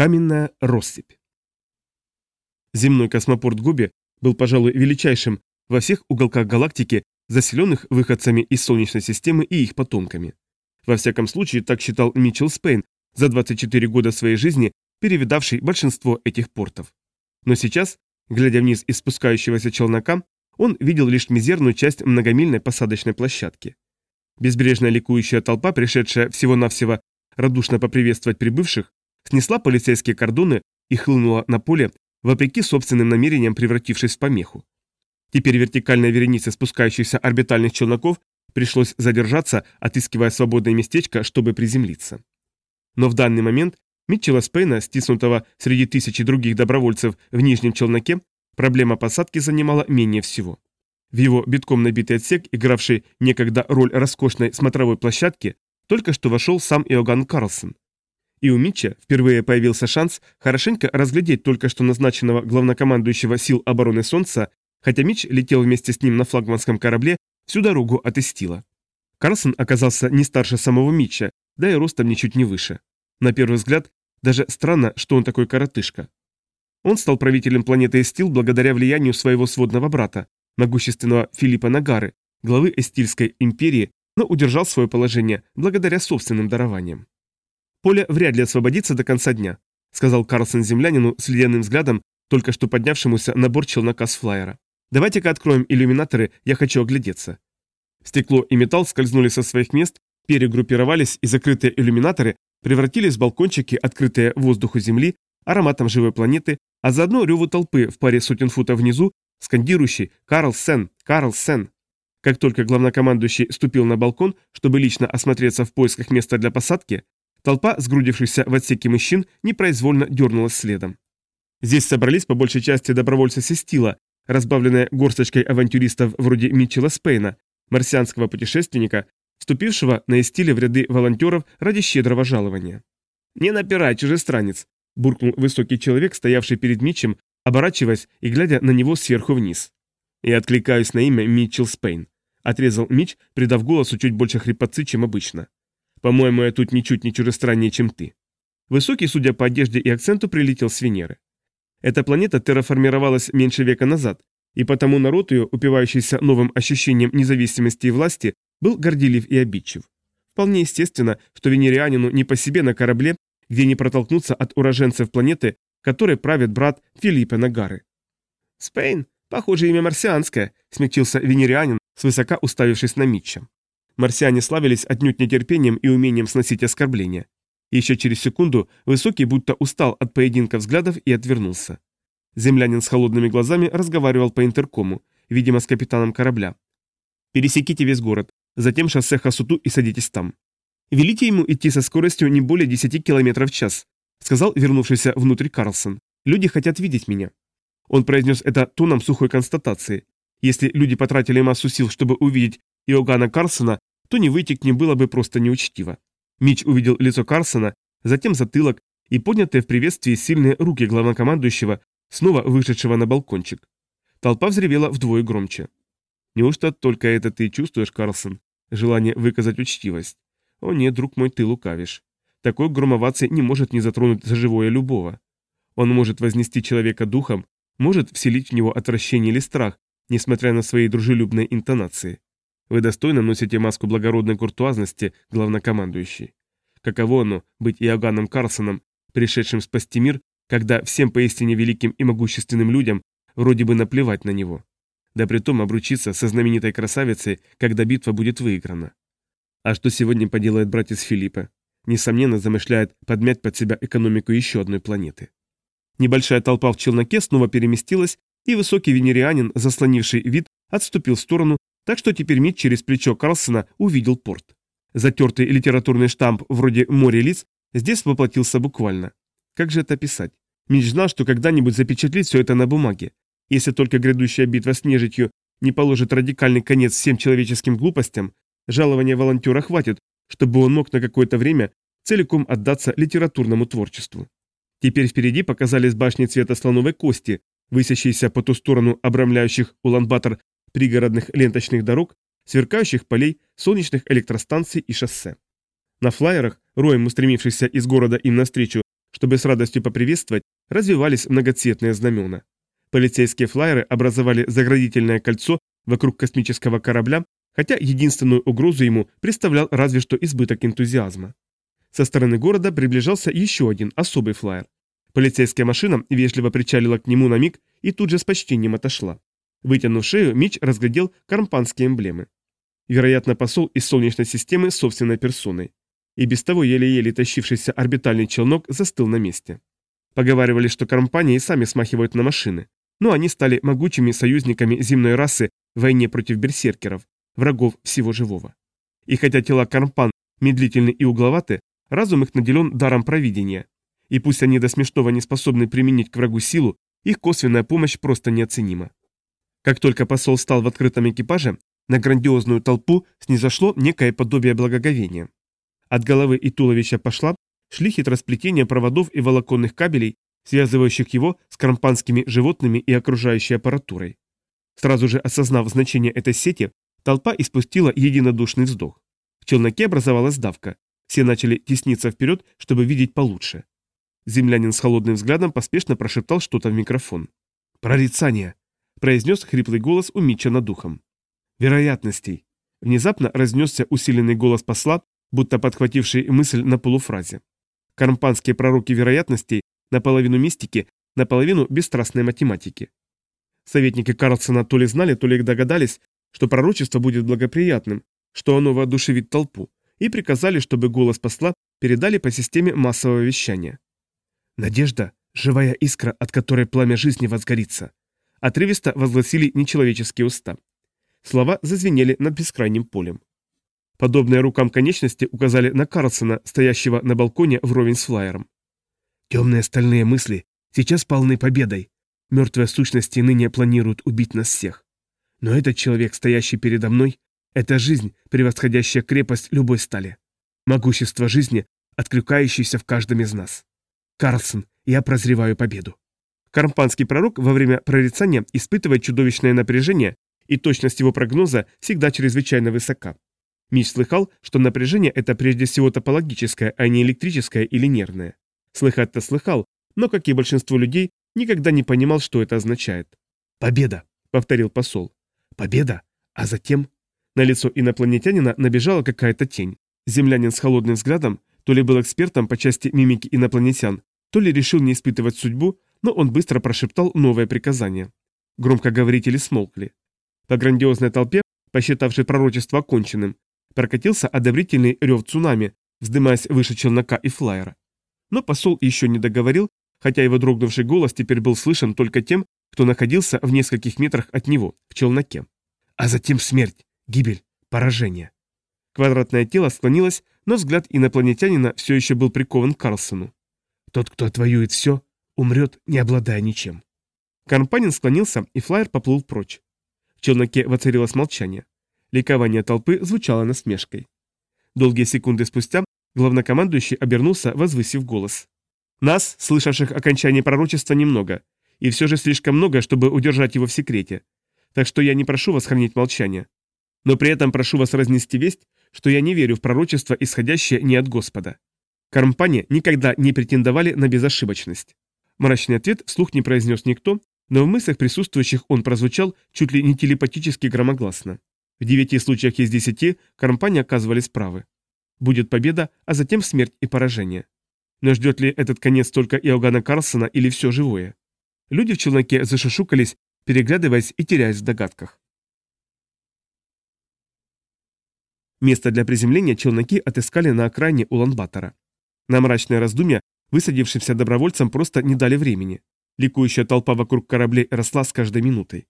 Каменная россыпь. Земной космопорт Гоби был, пожалуй, величайшим во всех уголках галактики, заселенных выходцами из Солнечной системы и их потомками. Во всяком случае, так считал Митчелл Спейн, за 24 года своей жизни перевидавший большинство этих портов. Но сейчас, глядя вниз из спускающегося челнока, он видел лишь мизерную часть многомильной посадочной площадки. Безбрежная ликующая толпа, пришедшая всего-навсего радушно поприветствовать прибывших, снесла полицейские кордоны и хлынула на поле, вопреки собственным намерениям превратившись в помеху. Теперь вертикальной веренице спускающихся орбитальных челноков пришлось задержаться, отыскивая свободное местечко, чтобы приземлиться. Но в данный момент Митчелла Спейна, стиснутого среди тысячи других добровольцев в нижнем челноке, проблема посадки занимала менее всего. В его битком набитый отсек, игравший некогда роль роскошной смотровой площадки, только что вошел сам Иоганн Карлсон. И у Митча впервые появился шанс хорошенько разглядеть только что назначенного главнокомандующего сил обороны Солнца, хотя Митч летел вместе с ним на флагманском корабле всю дорогу от Эстила. Карлсон оказался не старше самого Митча, да и ростом ничуть не выше. На первый взгляд, даже странно, что он такой коротышка. Он стал правителем планеты Эстил благодаря влиянию своего сводного брата, могущественного Филиппа Нагары, главы Эстильской империи, но удержал свое положение благодаря собственным дарованиям. «Поле вряд ли освободится до конца дня», сказал Карлсон землянину с ледяным взглядом, только что поднявшемуся на борт челнока с флайера. «Давайте-ка откроем иллюминаторы, я хочу оглядеться». Стекло и металл скользнули со своих мест, перегруппировались, и закрытые иллюминаторы превратились в балкончики, открытые воздуху Земли, ароматом живой планеты, а заодно реву толпы в паре сотен футов внизу, скандирующий «Карл Сен! Карл Сен!». Как только главнокомандующий ступил на балкон, чтобы лично осмотреться в поисках места для посадки, толпа, сгрудившихся в отсеке мужчин, непроизвольно дернулась следом. Здесь собрались по большей части добровольцы Сестила, разбавленные горсточкой авантюристов вроде Митчелла Спейна, марсианского путешественника, вступившего на Эстиле в ряды волонтеров ради щедрого жалования. «Не напирай, чужестранец!» – буркнул высокий человек, стоявший перед Митчем, оборачиваясь и глядя на него сверху вниз. «Я откликаюсь на имя Митчелл Спейн», – отрезал Митч, придав голосу чуть больше хрипотцы, чем обычно. «По-моему, я тут ничуть не чужестраннее, чем ты». Высокий, судя по одежде и акценту, прилетел с Венеры. Эта планета терраформировалась меньше века назад, и потому народ ее, упивающийся новым ощущением независимости и власти, был горделив и обидчив. Вполне естественно, что венерианину не по себе на корабле, где не протолкнуться от уроженцев планеты, которой правит брат Филиппа Нагары. «Спейн, похоже, имя марсианское», — смягчился венерианин, свысока уставившись на Митча. Марсиане славились отнюдь нетерпением и умением сносить оскорбления. Еще через секунду Высокий будто устал от поединка взглядов и отвернулся. Землянин с холодными глазами разговаривал по интеркому, видимо, с капитаном корабля. «Пересеките весь город, затем шоссе Хасуту и садитесь там. Велите ему идти со скоростью не более 10 км в час», сказал вернувшийся внутрь Карлсон. «Люди хотят видеть меня». Он произнес это тоном сухой констатации. Если люди потратили массу сил, чтобы увидеть Иоганна Карлсона, то не выйти к ним было бы просто неучтиво. Мич увидел лицо Карсона, затем затылок и поднятые в приветствии сильные руки главнокомандующего, снова вышедшего на балкончик. Толпа взревела вдвое громче. «Неужто только это ты чувствуешь, Карлсон? Желание выказать учтивость? О нет, друг мой, ты лукавишь. Такой громоваций не может не затронуть за живое любого. Он может вознести человека духом, может вселить в него отвращение или страх, несмотря на свои дружелюбные интонации. Вы достойно носите маску благородной куртуазности, главнокомандующий. Каково оно быть Иоганном Карлсоном, пришедшим спасти мир, когда всем поистине великим и могущественным людям вроде бы наплевать на него. Да притом обручиться со знаменитой красавицей, когда битва будет выиграна. А что сегодня поделает братец Филиппа? Несомненно, замышляет подмять под себя экономику еще одной планеты. Небольшая толпа в челноке снова переместилась, и высокий венерианин, заслонивший вид, отступил в сторону, так что теперь Мит через плечо Карлсона увидел порт. Затертый литературный штамп вроде «море лиц» здесь воплотился буквально. Как же это писать? Мич знал, что когда-нибудь запечатлит все это на бумаге. Если только грядущая битва с нежитью не положит радикальный конец всем человеческим глупостям, жалования волонтера хватит, чтобы он мог на какое-то время целиком отдаться литературному творчеству. Теперь впереди показались башни цвета слоновой кости, высящиеся по ту сторону обрамляющих Улан-Батор пригородных ленточных дорог, сверкающих полей, солнечных электростанций и шоссе. На флайерах, роем устремившихся из города им навстречу, чтобы с радостью поприветствовать, развивались многоцветные знамена. Полицейские флайеры образовали заградительное кольцо вокруг космического корабля, хотя единственную угрозу ему представлял разве что избыток энтузиазма. Со стороны города приближался еще один особый флайер. Полицейская машина вежливо причалила к нему на миг и тут же с почтением отошла. Вытянув шею, Мич разглядел кармпанские эмблемы. Вероятно, посол из Солнечной системы собственной персоной. И без того еле-еле тащившийся орбитальный челнок застыл на месте. Поговаривали, что компании сами смахивают на машины, но они стали могучими союзниками земной расы в войне против берсеркеров, врагов всего живого. И хотя тела кармпан медлительны и угловаты, разум их наделен даром провидения. И пусть они до смешного не способны применить к врагу силу, их косвенная помощь просто неоценима. Как только посол стал в открытом экипаже, на грандиозную толпу снизошло некое подобие благоговения. От головы и туловища пошла шли хитросплетения проводов и волоконных кабелей, связывающих его с крампанскими животными и окружающей аппаратурой. Сразу же осознав значение этой сети, толпа испустила единодушный вздох. В челноке образовалась давка. Все начали тесниться вперед, чтобы видеть получше. Землянин с холодным взглядом поспешно прошептал что-то в микрофон. «Прорицание!» – произнес хриплый голос у Митча над духом. «Вероятностей!» Внезапно разнесся усиленный голос посла, будто подхвативший мысль на полуфразе. Кармпанские пророки вероятностей наполовину мистики, наполовину бесстрастной математики. Советники Карлсона то ли знали, то ли догадались, что пророчество будет благоприятным, что оно воодушевит толпу, и приказали, чтобы голос посла передали по системе массового вещания. «Надежда – живая искра, от которой пламя жизни возгорится», – отрывисто возгласили нечеловеческие уста. Слова зазвенели над бескрайним полем. Подобные рукам конечности указали на Карлсона, стоящего на балконе вровень с флайером. «Темные стальные мысли сейчас полны победой. Мертвые сущности ныне планируют убить нас всех. Но этот человек, стоящий передо мной, это жизнь, превосходящая крепость любой стали. Могущество жизни, откликающееся в каждом из нас. Карлсон, я прозреваю победу». Кармпанский пророк во время прорицания испытывает чудовищное напряжение, и точность его прогноза всегда чрезвычайно высока. Мич слыхал, что напряжение это прежде всего топологическое, а не электрическое или нервное. Слыхать-то слыхал, но, как и большинство людей, никогда не понимал, что это означает. «Победа!» — повторил посол. «Победа! А затем...» На лицо инопланетянина набежала какая-то тень. Землянин с холодным взглядом то ли был экспертом по части мимики инопланетян, то ли решил не испытывать судьбу, но он быстро прошептал новое приказание. Громкоговорители смолкли. По грандиозной толпе, посчитавшей пророчество оконченным, Прокатился одобрительный рев цунами, вздымаясь выше челнока и флайера. Но посол еще не договорил, хотя его дрогнувший голос теперь был слышен только тем, кто находился в нескольких метрах от него, в челноке. А затем смерть, гибель, поражение. Квадратное тело склонилось, но взгляд инопланетянина все еще был прикован к Карлсону. Тот, кто отвоюет все, умрет, не обладая ничем. Кармпанин склонился, и флайер поплыл прочь. В челноке воцарилось молчание. Ликование толпы звучало насмешкой. Долгие секунды спустя главнокомандующий обернулся, возвысив голос. «Нас, слышавших окончание пророчества, немного, и все же слишком много, чтобы удержать его в секрете. Так что я не прошу вас хранить молчание. Но при этом прошу вас разнести весть, что я не верю в пророчество, исходящее не от Господа. Кармпане никогда не претендовали на безошибочность». Мрачный ответ вслух не произнес никто, но в мыслях присутствующих он прозвучал чуть ли не телепатически громогласно. В девяти случаях из десяти компании оказывались правы. Будет победа, а затем смерть и поражение. Но ждет ли этот конец только Иоганна Карлсона или все живое? Люди в челноке зашушукались, переглядываясь и теряясь в догадках. Место для приземления челноки отыскали на окраине Улан-Батора. На мрачное раздумье высадившимся добровольцам просто не дали времени. Ликующая толпа вокруг кораблей росла с каждой минутой.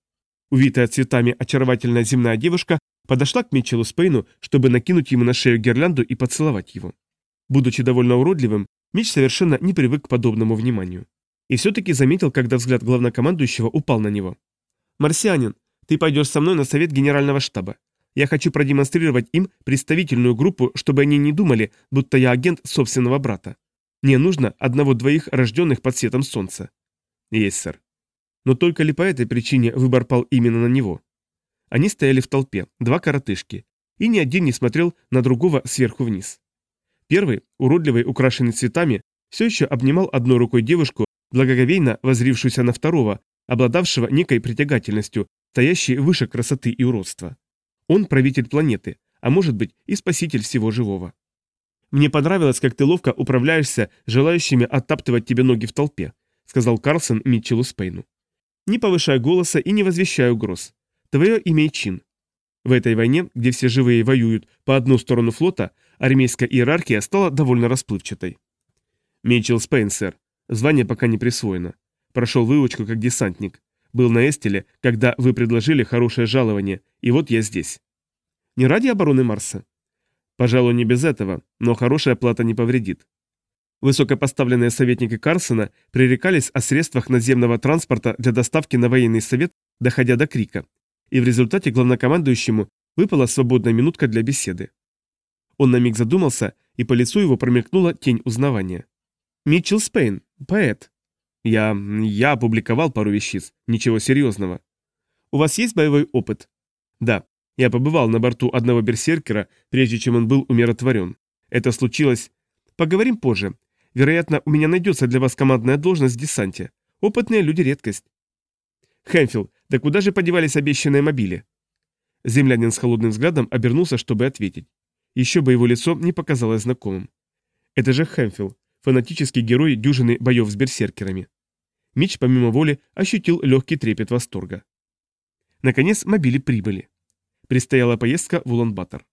Увитая цветами очаровательная земная девушка подошла к Митчеллу Спейну, чтобы накинуть ему на шею гирлянду и поцеловать его. Будучи довольно уродливым, Митч совершенно не привык к подобному вниманию. И все-таки заметил, когда взгляд главнокомандующего упал на него. «Марсианин, ты пойдешь со мной на совет генерального штаба. Я хочу продемонстрировать им представительную группу, чтобы они не думали, будто я агент собственного брата. Мне нужно одного-двоих рожденных под светом солнца». «Есть, сэр». Но только ли по этой причине выбор пал именно на него? Они стояли в толпе, два коротышки, и ни один не смотрел на другого сверху вниз. Первый, уродливый, украшенный цветами, все еще обнимал одной рукой девушку, благоговейно возрившуюся на второго, обладавшего некой притягательностью, стоящей выше красоты и уродства. Он правитель планеты, а может быть и спаситель всего живого. «Мне понравилось, как ты ловко управляешься желающими оттаптывать тебе ноги в толпе», сказал Карлсон Митчеллу Спейну. «Не повышай голоса и не возвещай угроз. Твое имя чин. В этой войне, где все живые воюют по одну сторону флота, армейская иерархия стала довольно расплывчатой. Митчелл Спейн, сэр. Звание пока не присвоено. Прошел выучку как десантник. Был на Эстеле, когда вы предложили хорошее жалование, и вот я здесь. Не ради обороны Марса? Пожалуй, не без этого, но хорошая плата не повредит. Высокопоставленные советники Карсона пререкались о средствах наземного транспорта для доставки на военный совет, доходя до крика, и в результате главнокомандующему выпала свободная минутка для беседы. Он на миг задумался, и по лицу его промелькнула тень узнавания. «Митчелл Спейн, поэт». «Я... я опубликовал пару вещиц, ничего серьезного». «У вас есть боевой опыт?» «Да, я побывал на борту одного берсеркера, прежде чем он был умиротворен. Это случилось... Поговорим позже. Вероятно, у меня найдется для вас командная должность в десанте. Опытные люди — редкость. Хэмфилд, да куда же подевались обещанные мобили? Землянин с холодным взглядом обернулся, чтобы ответить. Еще бы его лицо не показалось знакомым. Это же Хэмфилд, фанатический герой дюжины боев с берсеркерами. Мич помимо воли ощутил легкий трепет восторга. Наконец мобили прибыли. Предстояла поездка в Улан-Батор.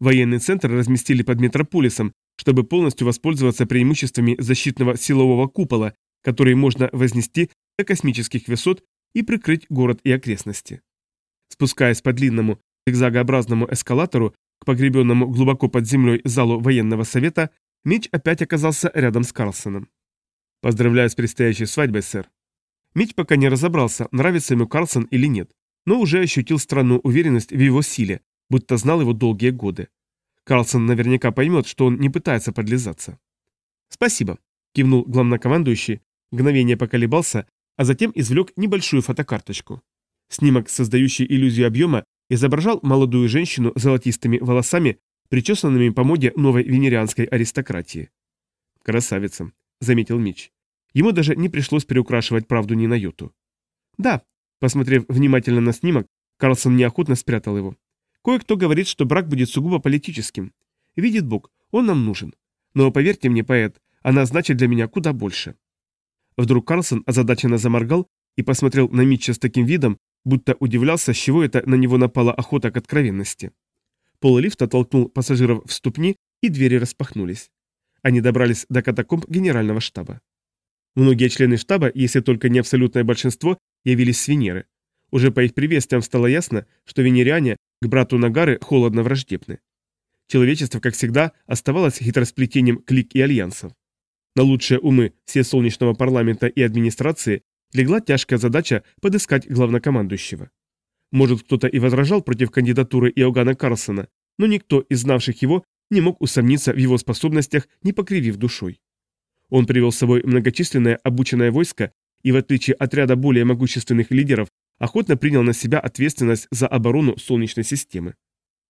Военный центр разместили под метрополисом, чтобы полностью воспользоваться преимуществами защитного силового купола, который можно вознести до космических высот и прикрыть город и окрестности. Спускаясь по длинному зигзагообразному эскалатору к погребенному глубоко под землей залу военного совета, Мич опять оказался рядом с Карлсоном. «Поздравляю с предстоящей свадьбой, сэр». Мич пока не разобрался, нравится ему Карлсон или нет, но уже ощутил странную уверенность в его силе, будто знал его долгие годы. Карлсон наверняка поймет, что он не пытается подлизаться. «Спасибо», — кивнул главнокомандующий, мгновение поколебался, а затем извлек небольшую фотокарточку. Снимок, создающий иллюзию объема, изображал молодую женщину с золотистыми волосами, причесанными по моде новой венерианской аристократии. «Красавица», — заметил Мич. Ему даже не пришлось переукрашивать правду ни на йоту. «Да», — посмотрев внимательно на снимок, Карлсон неохотно спрятал его. «Кое-кто говорит, что брак будет сугубо политическим. Видит Бог, он нам нужен. Но поверьте мне, поэт, она значит для меня куда больше». Вдруг Карлсон озадаченно заморгал и посмотрел на Митча с таким видом, будто удивлялся, с чего это на него напала охота к откровенности. Пол лифта толкнул пассажиров в ступни, и двери распахнулись. Они добрались до катакомб генерального штаба. Многие члены штаба, если только не абсолютное большинство, явились с Венеры. Уже по их приветствиям стало ясно, что венериане к брату Нагары холодно враждебны. Человечество, как всегда, оставалось хитросплетением клик и альянсов. На лучшие умы все солнечного парламента и администрации легла тяжкая задача подыскать главнокомандующего. Может, кто-то и возражал против кандидатуры Иоганна Карлсона, но никто из знавших его не мог усомниться в его способностях, не покривив душой. Он привел с собой многочисленное обученное войско и, в отличие от ряда более могущественных лидеров, охотно принял на себя ответственность за оборону Солнечной системы.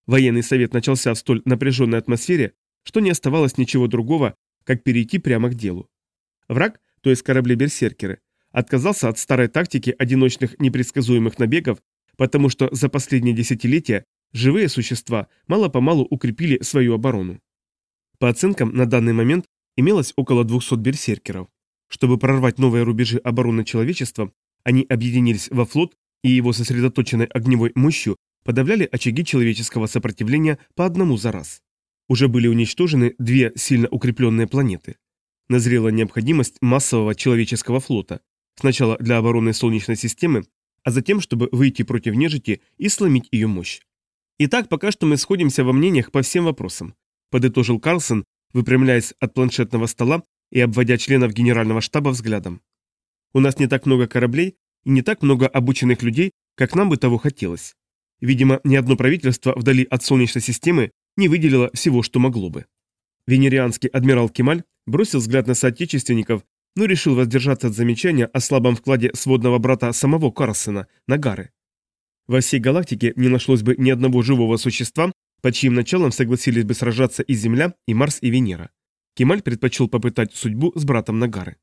Военный совет начался в столь напряженной атмосфере, что не оставалось ничего другого, как перейти прямо к делу. Враг, то есть корабли-берсеркеры, отказался от старой тактики одиночных непредсказуемых набегов, потому что за последние десятилетия живые существа мало-помалу укрепили свою оборону. По оценкам, на данный момент имелось около 200 берсеркеров. Чтобы прорвать новые рубежи обороны человечества, они объединились во флот и его сосредоточенной огневой мощью подавляли очаги человеческого сопротивления по одному за раз. Уже были уничтожены две сильно укрепленные планеты. Назрела необходимость массового человеческого флота, сначала для обороны Солнечной системы, а затем, чтобы выйти против нежити и сломить ее мощь. Итак, пока что мы сходимся во мнениях по всем вопросам, подытожил Карлсон, выпрямляясь от планшетного стола и обводя членов генерального штаба взглядом. У нас не так много кораблей и не так много обученных людей, как нам бы того хотелось. Видимо, ни одно правительство вдали от Солнечной системы не выделило всего, что могло бы. Венерианский адмирал Кемаль бросил взгляд на соотечественников, но решил воздержаться от замечания о слабом вкладе сводного брата самого Карлсона, Нагары. Во всей галактике не нашлось бы ни одного живого существа, под чьим началом согласились бы сражаться и Земля, и Марс, и Венера. Кемаль предпочел попытать судьбу с братом Нагары.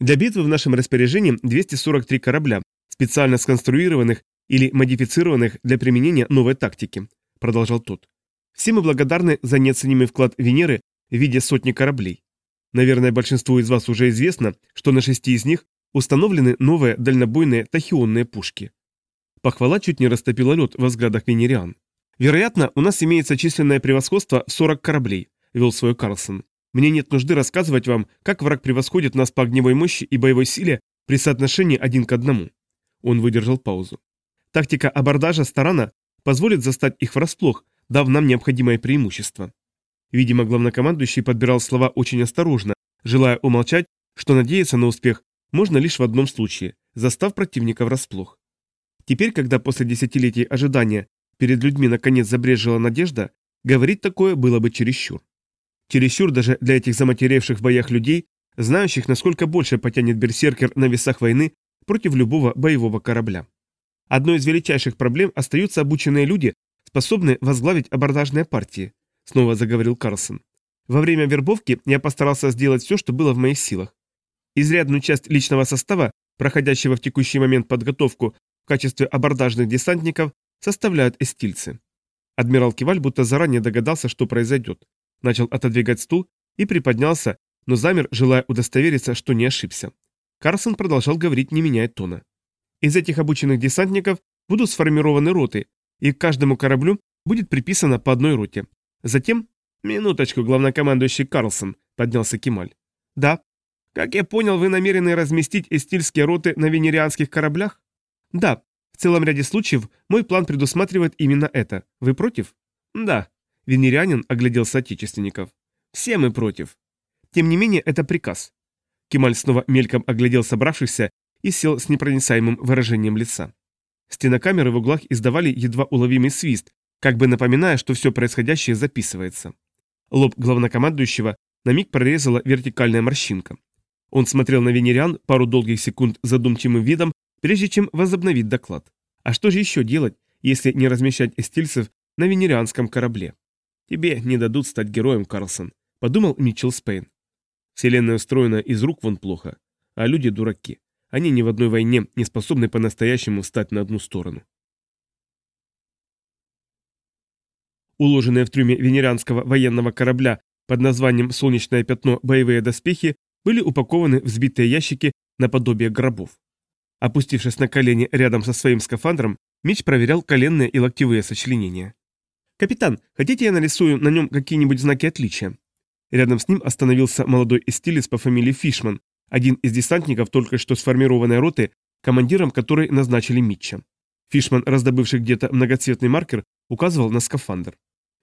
Для битвы в нашем распоряжении 243 корабля, специально сконструированных или модифицированных для применения новой тактики, продолжал тот. Все мы благодарны за неоценимый вклад Венеры в виде сотни кораблей. Наверное, большинству из вас уже известно, что на шести из них установлены новые дальнобойные тахионные пушки. Похвала чуть не растопила лед во взглядах венериан. «Вероятно, у нас имеется численное превосходство в 40 кораблей», – вел свой Карлсон. «Мне нет нужды рассказывать вам, как враг превосходит нас по огневой мощи и боевой силе при соотношении один к одному». Он выдержал паузу. Тактика абордажа Старана позволит застать их врасплох, дав нам необходимое преимущество. Видимо, главнокомандующий подбирал слова очень осторожно, желая умолчать, что надеяться на успех можно лишь в одном случае, застав противника врасплох. Теперь, когда после десятилетий ожидания перед людьми наконец забрежила надежда, говорить такое было бы чересчур. Чересчур даже для этих заматеревших в боях людей, знающих, насколько больше потянет берсеркер на весах войны против любого боевого корабля. Одной из величайших проблем остаются обученные люди, способные возглавить абордажные партии, снова заговорил Карлсон. Во время вербовки я постарался сделать все, что было в моих силах. Изрядную часть личного состава, проходящего в текущий момент подготовку в качестве абордажных десантников, составляют эстильцы. Адмирал Киваль будто заранее догадался, что произойдет. Начал отодвигать стул и приподнялся, но замер, желая удостовериться, что не ошибся. Карлсон продолжал говорить, не меняя тона. Из этих обученных десантников будут сформированы роты, и к каждому кораблю будет приписано по одной роте. Затем... Минуточку, главнокомандующий Карлсон, поднялся Кемаль. Да. Как я понял, вы намерены разместить эстильские роты на венерианских кораблях? Да. В целом ряде случаев мой план предусматривает именно это. Вы против? Да. Венерианин оглядел соотечественников. Все мы против. Тем не менее, это приказ. Кемаль снова мельком оглядел собравшихся и сел с непроницаемым выражением лица. Стенокамеры в углах издавали едва уловимый свист, как бы напоминая, что все происходящее записывается. Лоб главнокомандующего на миг прорезала вертикальная морщинка. Он смотрел на венериан пару долгих секунд задумчивым видом, прежде чем возобновить доклад. А что же еще делать, если не размещать эстильцев на венерианском корабле? Тебе не дадут стать героем, Карлсон, подумал Митчелл Спейн. Вселенная устроена из рук вон плохо, а люди дураки. Они ни в одной войне не способны по-настоящему встать на одну сторону. Уложенные в трюме венерианского военного корабля под названием «Солнечное пятно» боевые доспехи были упакованы в сбитые ящики наподобие гробов. Опустившись на колени рядом со своим скафандром, Меч проверял коленные и локтевые сочленения. «Капитан, хотите я нарисую на нем какие-нибудь знаки отличия?» Рядом с ним остановился молодой эстилец по фамилии Фишман, один из десантников только что сформированной роты, командиром которой назначили Митча. Фишман, раздобывший где-то многоцветный маркер, указывал на скафандр.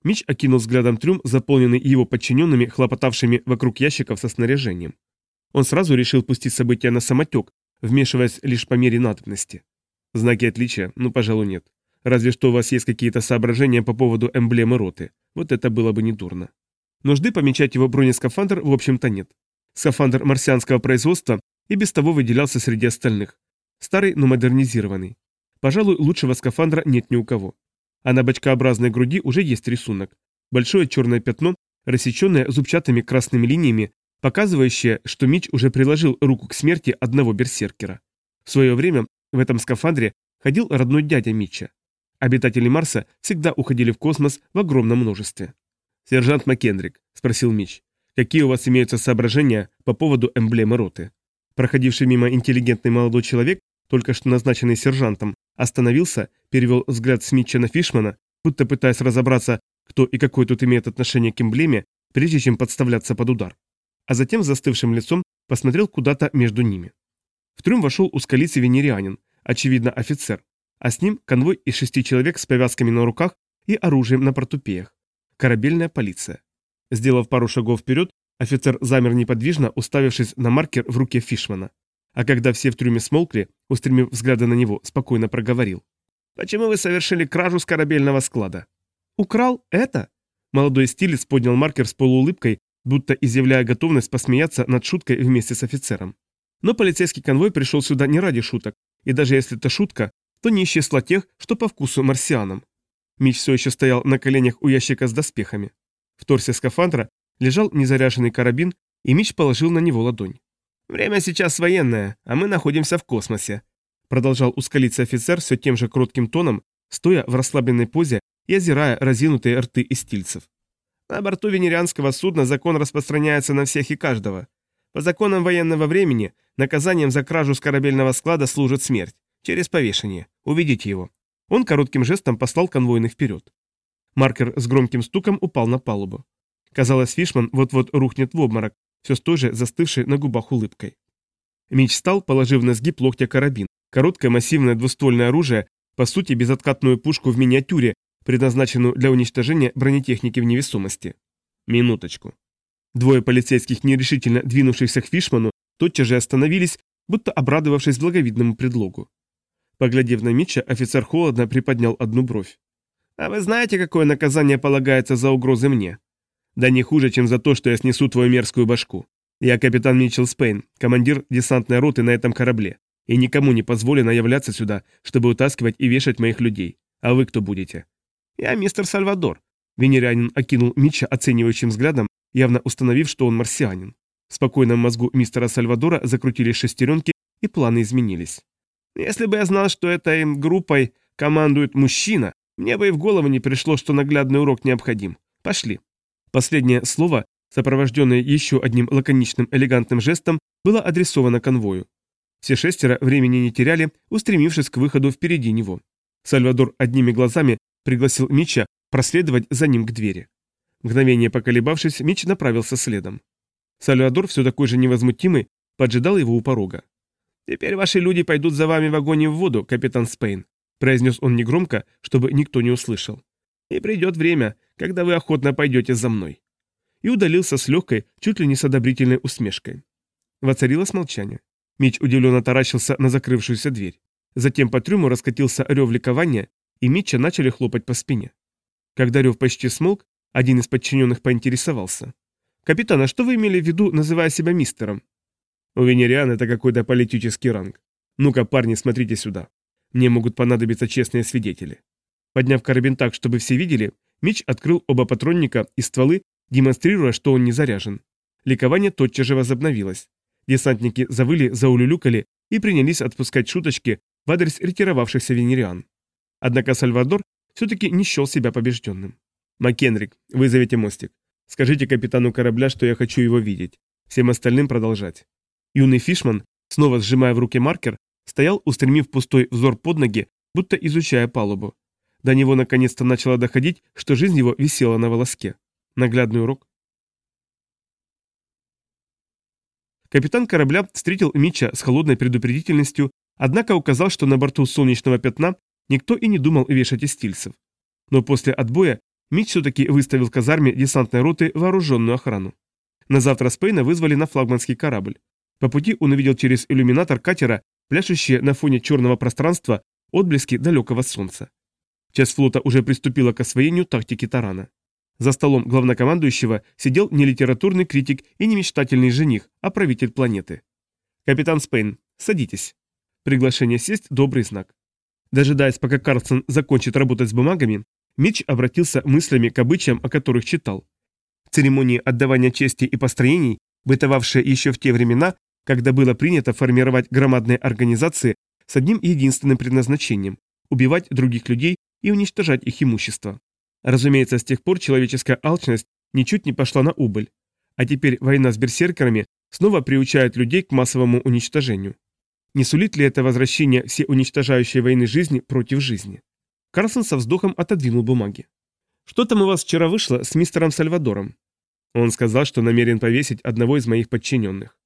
Мич окинул взглядом трюм, заполненный его подчиненными, хлопотавшими вокруг ящиков со снаряжением. Он сразу решил пустить события на самотек, вмешиваясь лишь по мере надобности. Знаки отличия? Ну, пожалуй, нет. Разве что у вас есть какие-то соображения по поводу эмблемы роты. Вот это было бы недурно. Нужды помечать его бронескафандр в общем-то нет. Скафандр марсианского производства и без того выделялся среди остальных. Старый, но модернизированный. Пожалуй, лучшего скафандра нет ни у кого а на бочкообразной груди уже есть рисунок. Большое черное пятно, рассеченное зубчатыми красными линиями, показывающее, что Мич уже приложил руку к смерти одного берсеркера. В свое время в этом скафандре ходил родной дядя Митча. Обитатели Марса всегда уходили в космос в огромном множестве. «Сержант Маккендрик», — спросил Мич, — «какие у вас имеются соображения по поводу эмблемы роты?» Проходивший мимо интеллигентный молодой человек, только что назначенный сержантом, Остановился, перевел взгляд с Митча на Фишмана, будто пытаясь разобраться, кто и какой тут имеет отношение к эмблеме, прежде чем подставляться под удар. А затем застывшим лицом посмотрел куда-то между ними. В трюм вошел узколицый венерианин, очевидно офицер, а с ним конвой из шести человек с повязками на руках и оружием на портупеях. Корабельная полиция. Сделав пару шагов вперед, офицер замер неподвижно, уставившись на маркер в руке Фишмана. А когда все в трюме смолкли, устремив взгляды на него, спокойно проговорил. «Почему вы совершили кражу с корабельного склада?» «Украл это?» Молодой стилец поднял маркер с полуулыбкой, будто изъявляя готовность посмеяться над шуткой вместе с офицером. Но полицейский конвой пришел сюда не ради шуток, и даже если это шутка, то не из числа тех, что по вкусу марсианам. Мич все еще стоял на коленях у ящика с доспехами. В торсе скафандра лежал незаряженный карабин, и Мич положил на него ладонь. «Время сейчас военное, а мы находимся в космосе», продолжал ускалиться офицер все тем же кротким тоном, стоя в расслабленной позе и озирая разинутые рты истильцев. «На борту венерианского судна закон распространяется на всех и каждого. По законам военного времени наказанием за кражу с корабельного склада служит смерть. Через повешение. Уведите его». Он коротким жестом послал конвойных вперед. Маркер с громким стуком упал на палубу. Казалось, Фишман вот-вот рухнет в обморок, все с той же застывшей на губах улыбкой. Меч встал, положив на сгиб локтя карабин. Короткое массивное двуствольное оружие, по сути безоткатную пушку в миниатюре, предназначенную для уничтожения бронетехники в невесомости. Минуточку. Двое полицейских, нерешительно двинувшихся к Фишману, тотчас же остановились, будто обрадовавшись благовидному предлогу. Поглядев на Митча, офицер холодно приподнял одну бровь. «А вы знаете, какое наказание полагается за угрозы мне?» «Да не хуже, чем за то, что я снесу твою мерзкую башку. Я капитан Митчелл Спейн, командир десантной роты на этом корабле, и никому не позволено являться сюда, чтобы утаскивать и вешать моих людей. А вы кто будете?» «Я мистер Сальвадор». Венерянин окинул Митча оценивающим взглядом, явно установив, что он марсианин. В спокойном мозгу мистера Сальвадора закрутились шестеренки, и планы изменились. «Если бы я знал, что этой группой командует мужчина, мне бы и в голову не пришло, что наглядный урок необходим. Пошли». Последнее слово сопровожденное еще одним лаконичным элегантным жестом, было адресовано конвою. Все шестеро времени не теряли, устремившись к выходу впереди него. Сальвадор одними глазами пригласил Мича проследовать за ним к двери. Мгновение поколебавшись, Мич направился следом. Сальвадор, все такой же невозмутимый, поджидал его у порога. «Теперь ваши люди пойдут за вами в огонь и в воду, капитан Спейн», произнес он негромко, чтобы никто не услышал. «И придет время, когда вы охотно пойдете за мной» и удалился с легкой, чуть ли не с одобрительной усмешкой. Воцарилось молчание. Меч удивленно таращился на закрывшуюся дверь. Затем по трюму раскатился рев ликования, и Митча начали хлопать по спине. Когда рев почти смолк, один из подчиненных поинтересовался. «Капитан, а что вы имели в виду, называя себя мистером?» «У Венериан это какой-то политический ранг. Ну-ка, парни, смотрите сюда. Мне могут понадобиться честные свидетели». Подняв карабин так, чтобы все видели, Мич открыл оба патронника и стволы демонстрируя, что он не заряжен. Ликование тотчас же возобновилось. Десантники завыли, заулюлюкали и принялись отпускать шуточки в адрес ретировавшихся венериан. Однако Сальвадор все-таки не счел себя побежденным. «Маккенрик, вызовите мостик. Скажите капитану корабля, что я хочу его видеть. Всем остальным продолжать». Юный Фишман, снова сжимая в руке маркер, стоял, устремив пустой взор под ноги, будто изучая палубу. До него наконец-то начало доходить, что жизнь его висела на волоске. Наглядный урок. Капитан корабля встретил Митча с холодной предупредительностью, однако указал, что на борту солнечного пятна никто и не думал вешать истильцев. Но после отбоя Митч все-таки выставил казарме десантной роты вооруженную охрану. На завтра Спейна вызвали на флагманский корабль. По пути он увидел через иллюминатор катера, пляшущие на фоне черного пространства, отблески далекого солнца. Часть флота уже приступила к освоению тактики тарана. За столом главнокомандующего сидел не литературный критик и не мечтательный жених, а правитель планеты. «Капитан Спейн, садитесь». Приглашение сесть – добрый знак. Дожидаясь, пока Карлсон закончит работать с бумагами, Митч обратился мыслями к обычаям, о которых читал. Церемонии отдавания чести и построений, бытовавшие еще в те времена, когда было принято формировать громадные организации с одним единственным предназначением – убивать других людей и уничтожать их имущество. Разумеется, с тех пор человеческая алчность ничуть не пошла на убыль. А теперь война с берсеркерами снова приучает людей к массовому уничтожению. Не сулит ли это возвращение все уничтожающей войны жизни против жизни? Карлсон со вздохом отодвинул бумаги. «Что там у вас вчера вышло с мистером Сальвадором?» Он сказал, что намерен повесить одного из моих подчиненных.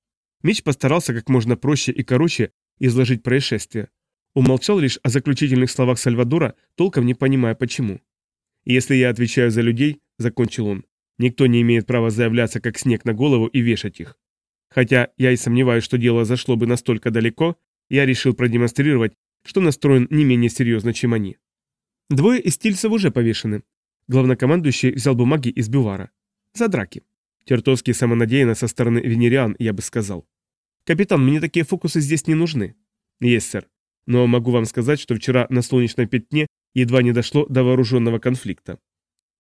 Мич постарался как можно проще и короче изложить происшествие. Умолчал лишь о заключительных словах Сальвадора, толком не понимая почему. «Если я отвечаю за людей», — закончил он, — «никто не имеет права заявляться как снег на голову и вешать их. Хотя я и сомневаюсь, что дело зашло бы настолько далеко, я решил продемонстрировать, что настроен не менее серьезно, чем они». Двое из тильцев уже повешены. Главнокомандующий взял бумаги из бювара. За драки. Чертовски самонадеянно со стороны венериан, я бы сказал. «Капитан, мне такие фокусы здесь не нужны». «Есть, сэр. Но могу вам сказать, что вчера на солнечном пятне едва не дошло до вооруженного конфликта.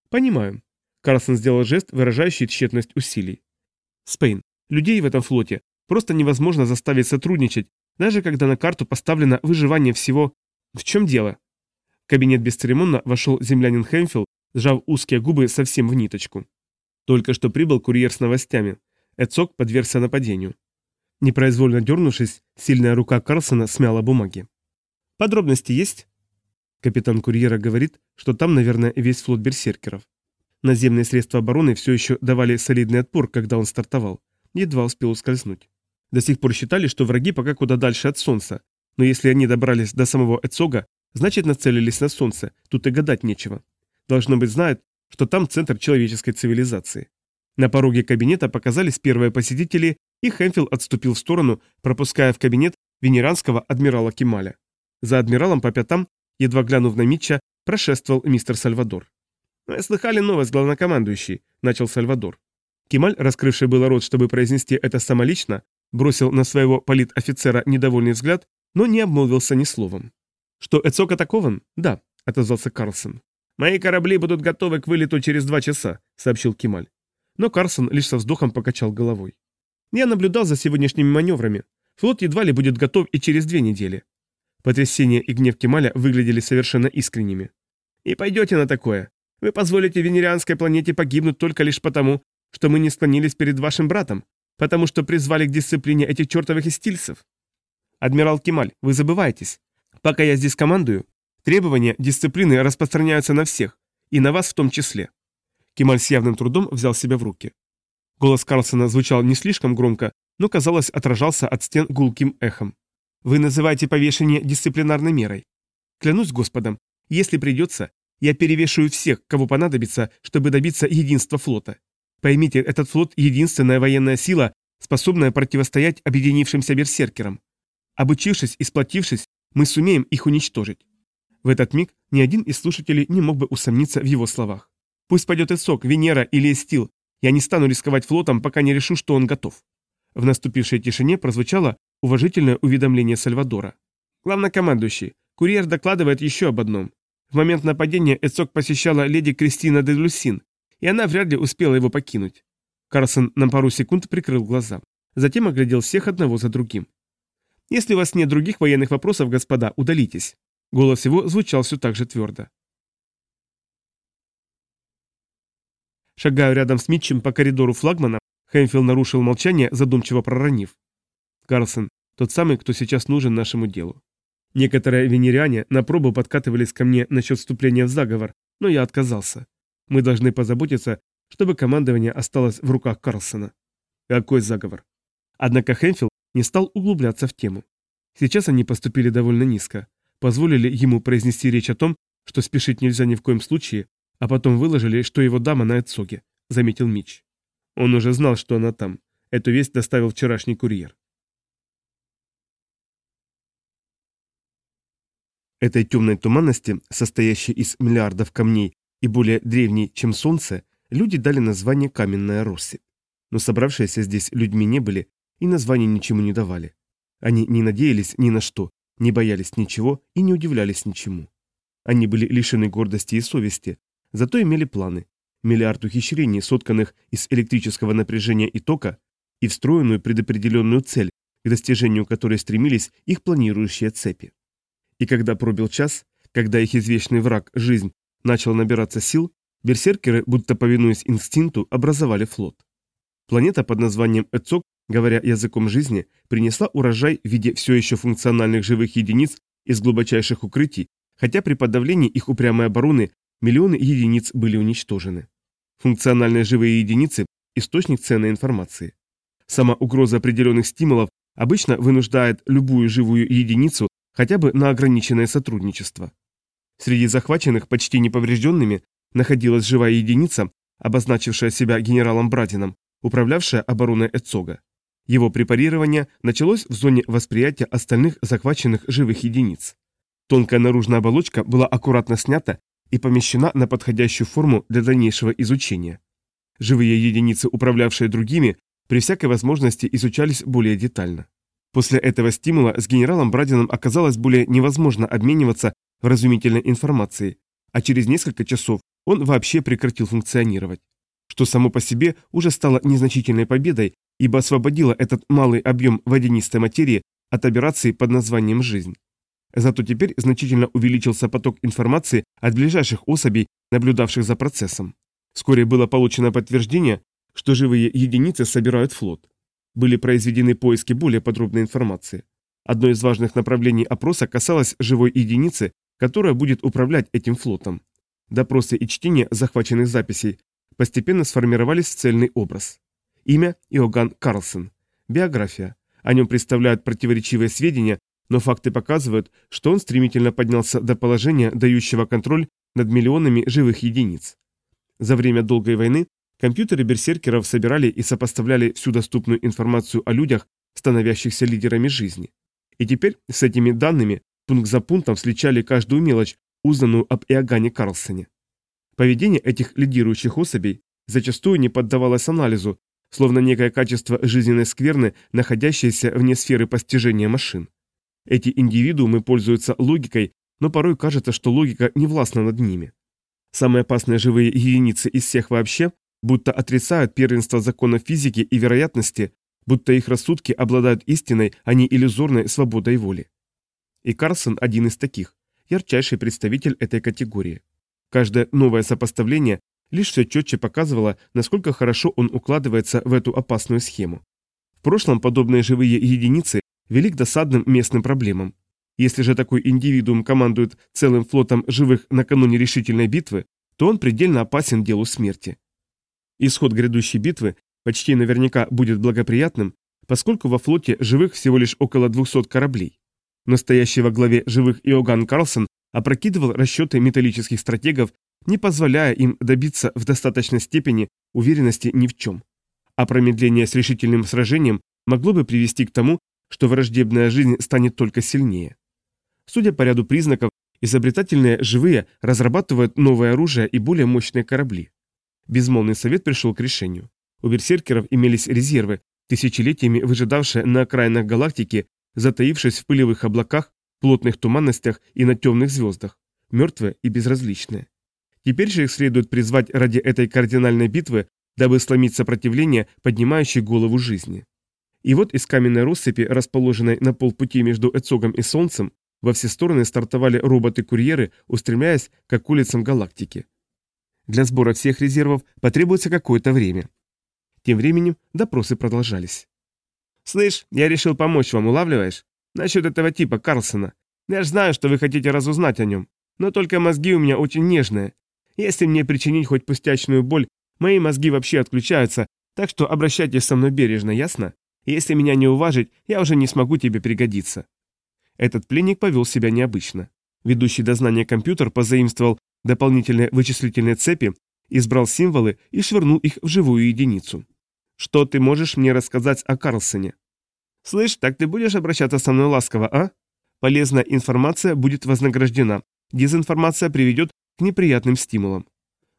Понимаю. Карлсон сделал жест, выражающий тщетность усилий. Спейн. Людей в этом флоте просто невозможно заставить сотрудничать, даже когда на карту поставлено выживание всего... В чем дело? В кабинет бесцеремонно вошел землянин Хэмфилл, сжав узкие губы совсем в ниточку. Только что прибыл курьер с новостями. Эцок подвергся нападению. Непроизвольно дернувшись, сильная рука Карлсона смяла бумаги. «Подробности есть?» Капитан курьера говорит, что там, наверное, весь флот берсеркеров. Наземные средства обороны все еще давали солидный отпор, когда он стартовал. Едва успел ускользнуть. До сих пор считали, что враги пока куда дальше от Солнца, но если они добрались до самого Эцога, значит нацелились на Солнце, тут и гадать нечего. Должно быть знают, что там центр человеческой цивилизации. На пороге кабинета показались первые посетители, и Хэмфилл отступил в сторону, пропуская в кабинет венеранского адмирала Кемаля. За адмиралом по пятам Едва глянув на Митча, прошествовал мистер Сальвадор. «Вы слыхали новость, главнокомандующий?» – начал Сальвадор. Кемаль, раскрывший было рот, чтобы произнести это самолично, бросил на своего политофицера недовольный взгляд, но не обмолвился ни словом. «Что, Эцок атакован?» «Да», – отозвался Карлсон. «Мои корабли будут готовы к вылету через два часа», – сообщил Кемаль. Но Карлсон лишь со вздохом покачал головой. «Я наблюдал за сегодняшними маневрами. Флот едва ли будет готов и через две недели. Потрясение и гнев Кемаля выглядели совершенно искренними. «И пойдете на такое? Вы позволите венерианской планете погибнуть только лишь потому, что мы не склонились перед вашим братом, потому что призвали к дисциплине этих чертовых истильцев?» «Адмирал Кемаль, вы забываетесь. Пока я здесь командую, требования дисциплины распространяются на всех, и на вас в том числе». Кемаль с явным трудом взял себя в руки. Голос Карлсона звучал не слишком громко, но, казалось, отражался от стен гулким эхом. Вы называете повешение дисциплинарной мерой. Клянусь Господом, если придется, я перевешаю всех, кого понадобится, чтобы добиться единства флота. Поймите, этот флот – единственная военная сила, способная противостоять объединившимся берсеркерам. Обучившись и сплотившись, мы сумеем их уничтожить. В этот миг ни один из слушателей не мог бы усомниться в его словах. Пусть пойдет Эсок, Венера или Эстил, я не стану рисковать флотом, пока не решу, что он готов. В наступившей тишине прозвучало уважительное уведомление Сальвадора. Главнокомандующий, курьер докладывает еще об одном. В момент нападения Эцок посещала леди Кристина де Люсин, и она вряд ли успела его покинуть. Карлсон на пару секунд прикрыл глаза. Затем оглядел всех одного за другим. «Если у вас нет других военных вопросов, господа, удалитесь». Голос его звучал все так же твердо. Шагая рядом с Митчем по коридору флагмана, Хэмфилл нарушил молчание, задумчиво проронив. Карлсон, тот самый, кто сейчас нужен нашему делу. Некоторые венериане на пробу подкатывались ко мне насчет вступления в заговор, но я отказался. Мы должны позаботиться, чтобы командование осталось в руках Карлсона. Какой заговор? Однако Хэмфилл не стал углубляться в тему. Сейчас они поступили довольно низко. Позволили ему произнести речь о том, что спешить нельзя ни в коем случае, а потом выложили, что его дама на Эцоге, заметил Мич. Он уже знал, что она там. Эту весть доставил вчерашний курьер. Этой темной туманности, состоящей из миллиардов камней и более древней, чем Солнце, люди дали название «каменная россыпь». Но собравшиеся здесь людьми не были и название ничему не давали. Они не надеялись ни на что, не боялись ничего и не удивлялись ничему. Они были лишены гордости и совести, зато имели планы, миллиард ухищрений, сотканных из электрического напряжения и тока, и встроенную предопределенную цель, к достижению которой стремились их планирующие цепи. И когда пробил час, когда их извечный враг, жизнь, начал набираться сил, берсеркеры, будто повинуясь инстинкту, образовали флот. Планета под названием Эцок, говоря языком жизни, принесла урожай в виде все еще функциональных живых единиц из глубочайших укрытий, хотя при подавлении их упрямой обороны миллионы единиц были уничтожены. Функциональные живые единицы – источник ценной информации. Сама угроза определенных стимулов обычно вынуждает любую живую единицу хотя бы на ограниченное сотрудничество. Среди захваченных почти неповрежденными находилась живая единица, обозначившая себя генералом Брадином, управлявшая обороной Эцога. Его препарирование началось в зоне восприятия остальных захваченных живых единиц. Тонкая наружная оболочка была аккуратно снята и помещена на подходящую форму для дальнейшего изучения. Живые единицы, управлявшие другими, при всякой возможности изучались более детально. После этого стимула с генералом Брадином оказалось более невозможно обмениваться вразумительной информацией, а через несколько часов он вообще прекратил функционировать. что само по себе уже стало незначительной победой, ибо освободило этот малый объем водянистой материи от операции под названием «жизнь». Зато теперь значительно увеличился поток информации от ближайших особей, наблюдавших за процессом. Вскоре было получено подтверждение, что живые единицы собирают флот. Были произведены поиски более подробной информации. Одно из важных направлений опроса касалось живой единицы, которая будет управлять этим флотом. Допросы и чтение захваченных записей постепенно сформировались в цельный образ. Имя – Иоганн Карлсон. Биография. О нем представляют противоречивые сведения, но факты показывают, что он стремительно поднялся до положения, дающего контроль над миллионами живых единиц. За время долгой войны компьютеры берсеркеров собирали и сопоставляли всю доступную информацию о людях, становящихся лидерами жизни. И теперь с этими данными пункт за пунктом сличали каждую мелочь, узнанную об Иоганне Карлсоне. Поведение этих лидирующих особей зачастую не поддавалось анализу, словно некое качество жизненной скверны, находящееся вне сферы постижения машин. Эти индивидуумы пользуются логикой, но порой кажется, что логика не властна над ними. Самые опасные живые единицы из всех вообще будто отрицают первенство законов физики и вероятности, будто их рассудки обладают истинной, а не иллюзорной свободой воли. И Карсон один из таких, ярчайший представитель этой категории. Каждое новое сопоставление лишь все четче показывало, насколько хорошо он укладывается в эту опасную схему. В прошлом подобные живые единицы вели к досадным местным проблемам. Если же такой индивидуум командует целым флотом живых накануне решительной битвы, то он предельно опасен делу смерти. Исход грядущей битвы почти наверняка будет благоприятным, поскольку во флоте живых всего лишь около 200 кораблей. Настоящий во главе живых Иоганн Карлсон опрокидывал расчеты металлических стратегов, не позволяя им добиться в достаточной степени уверенности ни в чем. А промедление с решительным сражением могло бы привести к тому, что враждебная жизнь станет только сильнее. Судя по ряду признаков, изобретательные живые разрабатывают новое оружие и более мощные корабли. Безмолвный совет пришел к решению. У берсеркеров имелись резервы, тысячелетиями выжидавшие на окраинах галактики, затаившись в пылевых облаках, плотных туманностях и на темных звездах, мертвые и безразличные. Теперь же их следует призвать ради этой кардинальной битвы, дабы сломить сопротивление, поднимающее голову жизни. И вот из каменной россыпи, расположенной на полпути между Эцогом и Солнцем, во все стороны стартовали роботы-курьеры, устремляясь к улицам галактики. Для сбора всех резервов потребуется какое-то время. Тем временем допросы продолжались. «Слышь, я решил помочь вам, улавливаешь? Насчет этого типа Карлсона. Я ж знаю, что вы хотите разузнать о нем, но только мозги у меня очень нежные. Если мне причинить хоть пустячную боль, мои мозги вообще отключаются, так что обращайтесь со мной бережно, ясно? Если меня не уважить, я уже не смогу тебе пригодиться». Этот пленник повел себя необычно. Ведущий дознание компьютер позаимствовал дополнительные вычислительные цепи, избрал символы и швырнул их в живую единицу. «Что ты можешь мне рассказать о Карлсоне?» «Слышь, так ты будешь обращаться со мной ласково, а? Полезная информация будет вознаграждена, дезинформация приведет к неприятным стимулам.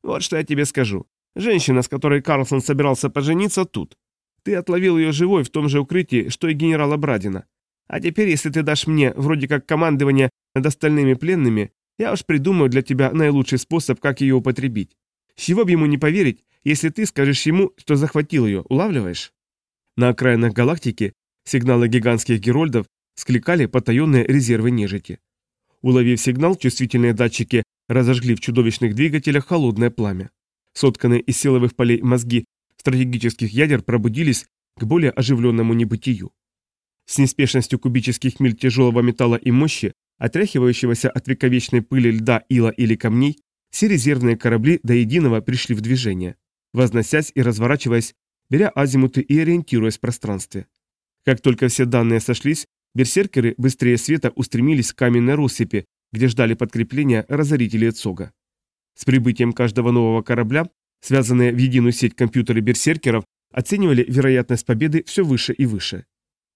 Вот что я тебе скажу. Женщина, с которой Карлсон собирался пожениться, тут. Ты отловил ее живой в том же укрытии, что и генерала Брадина. А теперь, если ты дашь мне вроде как командование над остальными пленными, я уж придумаю для тебя наилучший способ, как ее употребить. Чего бы ему не поверить, если ты скажешь ему, что захватил ее, улавливаешь? На окраинах галактики сигналы гигантских герольдов скликали потаенные резервы нежити. Уловив сигнал, чувствительные датчики разожгли в чудовищных двигателях холодное пламя. Сотканные из силовых полей мозги стратегических ядер пробудились к более оживленному небытию. С неспешностью кубических миль тяжелого металла и мощи, отряхивающегося от вековечной пыли льда, ила или камней, все резервные корабли до единого пришли в движение, возносясь и разворачиваясь, беря азимуты и ориентируясь в пространстве. Как только все данные сошлись, берсеркеры быстрее света устремились к каменной россыпи, где ждали подкрепления разорители Цога. С прибытием каждого нового корабля Связанные в единую сеть компьютеры берсеркеров оценивали вероятность победы все выше и выше.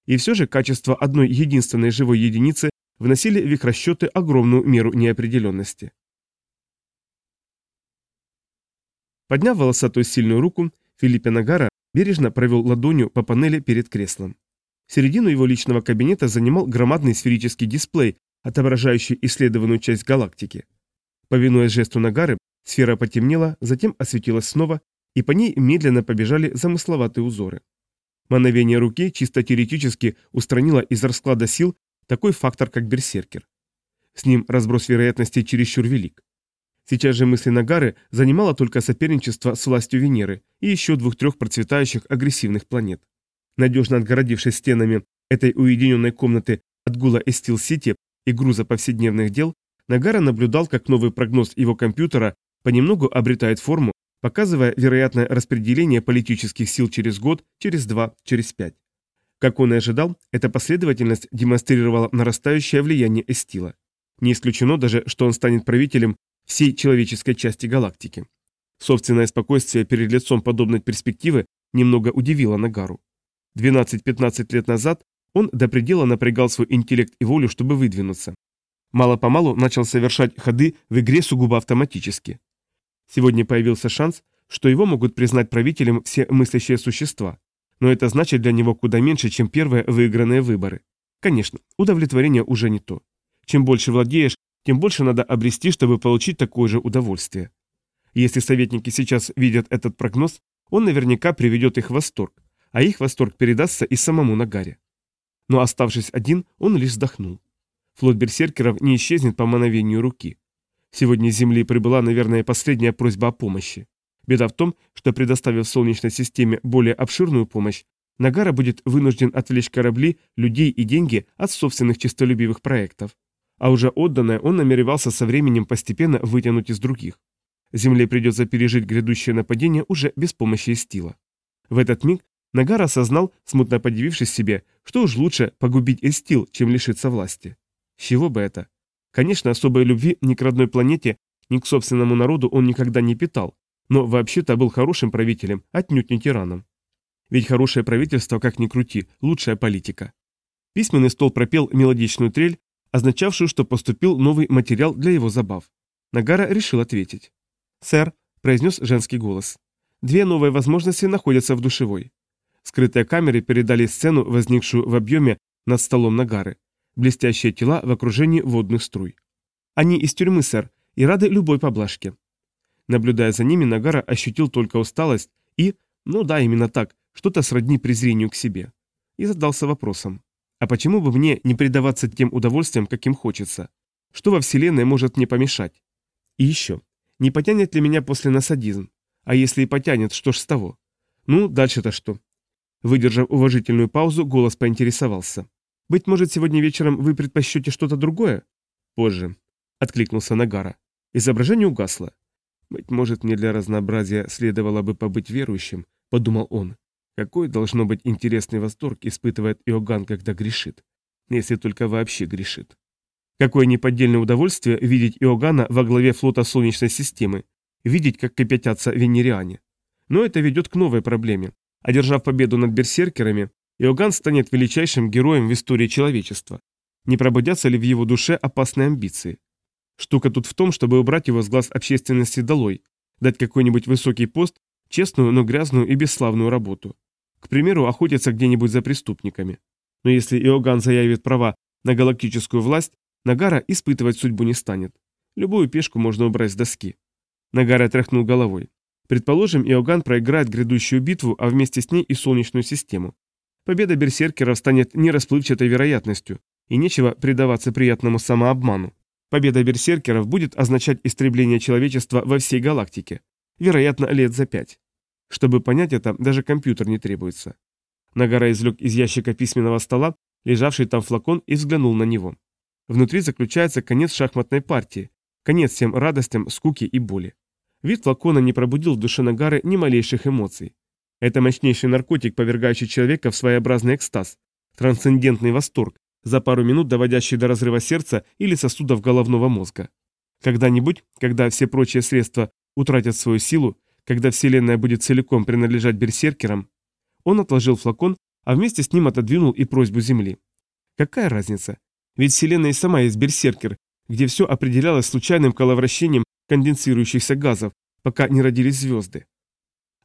И все же качество одной единственной живой единицы вносили в их расчеты огромную меру неопределенности. Подняв волосатую сильную руку, Филиппе Нагара бережно провел ладонью по панели перед креслом. Середину его личного кабинета занимал громадный сферический дисплей, отображающий исследованную часть галактики. Повинуясь жесту Нагары, Сфера потемнела, затем осветилась снова, и по ней медленно побежали замысловатые узоры. Мановение руки чисто теоретически устранило из расклада сил такой фактор, как берсеркер. С ним разброс вероятностей чересчур велик. Сейчас же мысли Нагары занимало только соперничество с властью Венеры и еще двух-трех процветающих агрессивных планет. Надежно отгородившись стенами этой уединенной комнаты от гула Эстил-Сити и груза повседневных дел, Нагара наблюдал, как новый прогноз его компьютера понемногу обретает форму, показывая вероятное распределение политических сил через год, через два, через пять. Как он и ожидал, эта последовательность демонстрировала нарастающее влияние Эстила. Не исключено даже, что он станет правителем всей человеческой части галактики. Собственное спокойствие перед лицом подобной перспективы немного удивило Нагару. 12-15 лет назад он до предела напрягал свой интеллект и волю, чтобы выдвинуться. Мало-помалу начал совершать ходы в игре сугубо автоматически. Сегодня появился шанс, что его могут признать правителем все мыслящие существа. Но это значит для него куда меньше, чем первые выигранные выборы. Конечно, удовлетворение уже не то. Чем больше владеешь, тем больше надо обрести, чтобы получить такое же удовольствие. Если советники сейчас видят этот прогноз, он наверняка приведет их в восторг, а их восторг передастся и самому Нагаре. Но оставшись один, он лишь вздохнул. Флот берсеркеров не исчезнет по мановению руки. Сегодня с Земли прибыла, наверное, последняя просьба о помощи. Беда в том, что предоставив Солнечной системе более обширную помощь, Нагара будет вынужден отвлечь корабли, людей и деньги от собственных честолюбивых проектов а уже отданное он намеревался со временем постепенно вытянуть из других. Земле придется пережить грядущее нападение уже без помощи Эстила. В этот миг Нагар осознал, смутно подивившись себе, что уж лучше погубить Эстил, чем лишиться власти. С чего бы это? Конечно, особой любви ни к родной планете, ни к собственному народу он никогда не питал, но вообще-то был хорошим правителем, отнюдь не тираном. Ведь хорошее правительство, как ни крути, лучшая политика. Письменный стол пропел мелодичную трель, означавшую, что поступил новый материал для его забав. Нагара решил ответить. «Сэр», — произнес женский голос, — «две новые возможности находятся в душевой». Скрытые камеры передали сцену, возникшую в объеме над столом Нагары. Блестящие тела в окружении водных струй. «Они из тюрьмы, сэр, и рады любой поблажке». Наблюдая за ними, Нагара ощутил только усталость и, ну да, именно так, что-то сродни презрению к себе. И задался вопросом. А почему бы мне не предаваться тем удовольствиям, каким хочется? Что во Вселенной может мне помешать? И еще. Не потянет ли меня после на садизм? А если и потянет, что ж с того? Ну, дальше-то что? Выдержав уважительную паузу, голос поинтересовался. «Быть может, сегодня вечером вы предпочтете что-то другое?» «Позже», — откликнулся Нагара. Изображение угасло. «Быть может, мне для разнообразия следовало бы побыть верующим», — подумал он. Какой должно быть интересный восторг испытывает Иоганн, когда грешит. Если только вообще грешит. Какое неподдельное удовольствие видеть Иоганна во главе флота Солнечной системы, видеть, как кипятятся венериане. Но это ведет к новой проблеме. Одержав победу над берсеркерами, Иоганн станет величайшим героем в истории человечества. Не пробудятся ли в его душе опасные амбиции? Штука тут в том, чтобы убрать его с глаз общественности долой, дать какой-нибудь высокий пост, честную, но грязную и бесславную работу. К примеру, охотятся где-нибудь за преступниками. Но если Иоганн заявит права на галактическую власть, Нагара испытывать судьбу не станет. Любую пешку можно убрать с доски. Нагара тряхнул головой. Предположим, Иоганн проиграет грядущую битву, а вместе с ней и Солнечную систему. Победа берсеркеров станет нерасплывчатой вероятностью, и нечего предаваться приятному самообману. Победа берсеркеров будет означать истребление человечества во всей галактике. Вероятно, лет за пять. Чтобы понять это, даже компьютер не требуется. Нагара извлек из ящика письменного стола, лежавший там флакон, и взглянул на него. Внутри заключается конец шахматной партии, конец всем радостям, скуке и боли. Вид флакона не пробудил в душе Нагары ни малейших эмоций. Это мощнейший наркотик, повергающий человека в своеобразный экстаз, трансцендентный восторг, за пару минут доводящий до разрыва сердца или сосудов головного мозга. Когда-нибудь, когда все прочие средства утратят свою силу, когда Вселенная будет целиком принадлежать берсеркерам, он отложил флакон, а вместе с ним отодвинул и просьбу Земли. Какая разница? Ведь Вселенная и сама есть берсеркер, где все определялось случайным коловращением конденсирующихся газов, пока не родились звезды.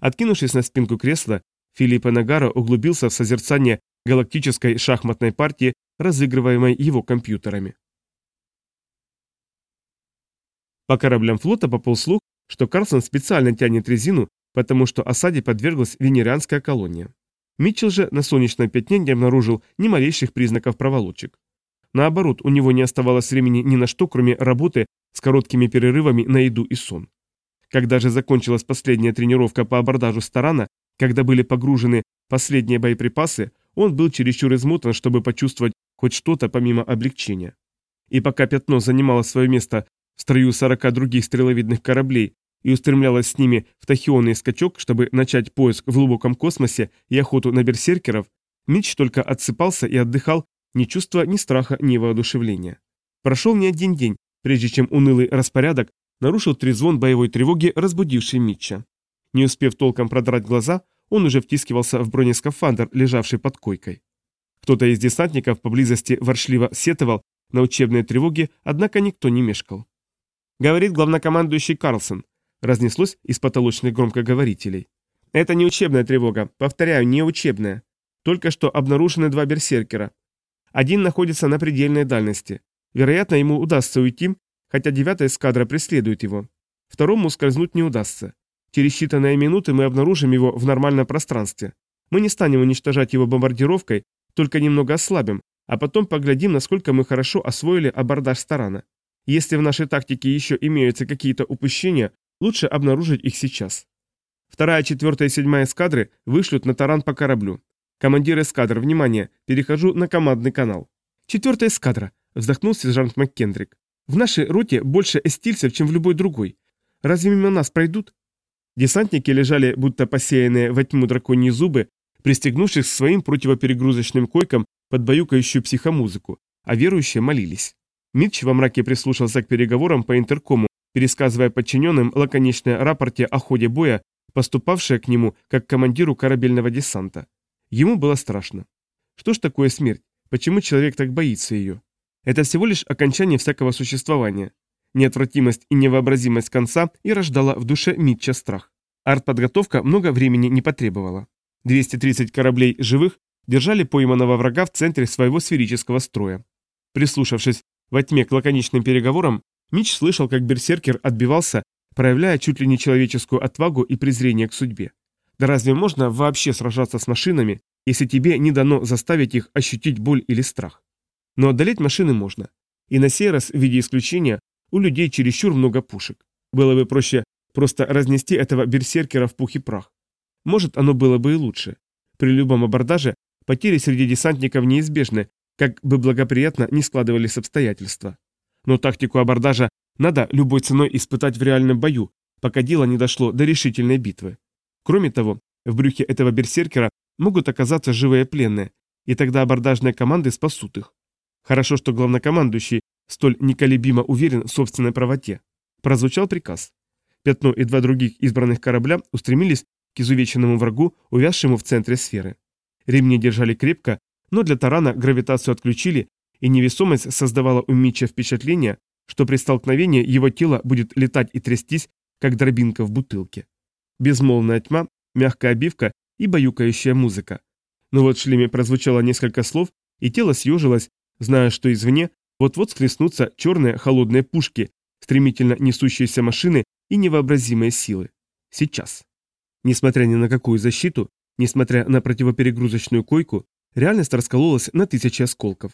Откинувшись на спинку кресла, Филиппа Нагара углубился в созерцание галактической шахматной партии, разыгрываемой его компьютерами. По кораблям флота пополз слух, что Карлсон специально тянет резину, потому что осаде подверглась венерианская колония. Митчелл же на солнечном пятне не обнаружил ни малейших признаков проволочек. Наоборот, у него не оставалось времени ни на что, кроме работы с короткими перерывами на еду и сон. Когда же закончилась последняя тренировка по абордажу Старана, когда были погружены последние боеприпасы, он был чересчур измотан, чтобы почувствовать хоть что-то помимо облегчения. И пока пятно занимало свое место в строю 40 других стреловидных кораблей и устремлялось с ними в тахионный скачок, чтобы начать поиск в глубоком космосе и охоту на берсеркеров, Митч только отсыпался и отдыхал, не чувствуя ни страха, ни воодушевления. Прошел не один день, прежде чем унылый распорядок нарушил трезвон боевой тревоги, разбудивший Митча. Не успев толком продрать глаза, он уже втискивался в бронескафандр, лежавший под койкой. Кто-то из десантников поблизости воршливо сетовал на учебные тревоги, однако никто не мешкал. Говорит главнокомандующий Карлсон, разнеслось из потолочных громкоговорителей. Это не учебная тревога, повторяю, не учебная. Только что обнаружены два берсеркера. Один находится на предельной дальности. Вероятно, ему удастся уйти, хотя девятая эскадра преследует его. Второму скользнуть не удастся. Через считанные минуты мы обнаружим его в нормальном пространстве. Мы не станем уничтожать его бомбардировкой, только немного ослабим, а потом поглядим, насколько мы хорошо освоили абордаж Старана. Если в нашей тактике еще имеются какие-то упущения, Лучше обнаружить их сейчас. Вторая, четвертая и седьмая эскадры вышлют на таран по кораблю. Командир эскадр, внимание, перехожу на командный канал. Четвертая эскадра, вздохнул сержант МакКендрик. В нашей роте больше эстильцев, чем в любой другой. Разве мимо нас пройдут? Десантники лежали, будто посеянные во тьму драконьи зубы, пристегнувшись к своим противоперегрузочным койкам под баюкающую психомузыку, а верующие молились. Митч во мраке прислушался к переговорам по интеркому, пересказывая подчиненным лаконичное рапорте о ходе боя, поступавшее к нему как командиру корабельного десанта. Ему было страшно. Что ж такое смерть? Почему человек так боится ее? Это всего лишь окончание всякого существования. Неотвратимость и невообразимость конца и рождала в душе Митча страх. Артподготовка много времени не потребовала. 230 кораблей живых держали пойманного врага в центре своего сферического строя. Прислушавшись во тьме к лаконичным переговорам, Мич слышал, как берсеркер отбивался, проявляя чуть ли не человеческую отвагу и презрение к судьбе. Да разве можно вообще сражаться с машинами, если тебе не дано заставить их ощутить боль или страх? Но одолеть машины можно. И на сей раз, в виде исключения, у людей чересчур много пушек. Было бы проще просто разнести этого берсеркера в пух и прах. Может, оно было бы и лучше. При любом абордаже потери среди десантников неизбежны, как бы благоприятно не складывались обстоятельства. Но тактику абордажа надо любой ценой испытать в реальном бою, пока дело не дошло до решительной битвы. Кроме того, в брюхе этого берсеркера могут оказаться живые пленные, и тогда абордажные команды спасут их. Хорошо, что главнокомандующий столь неколебимо уверен в собственной правоте. Прозвучал приказ. Пятно и два других избранных корабля устремились к изувеченному врагу, увязшему в центре сферы. Ремни держали крепко, но для тарана гравитацию отключили, и невесомость создавала у Митча впечатление, что при столкновении его тело будет летать и трястись, как дробинка в бутылке. Безмолвная тьма, мягкая обивка и баюкающая музыка. Но вот в шлеме прозвучало несколько слов, и тело съежилось, зная, что извне вот-вот схлестнутся черные холодные пушки, стремительно несущиеся машины и невообразимые силы. Сейчас. Несмотря ни на какую защиту, несмотря на противоперегрузочную койку, реальность раскололась на тысячи осколков.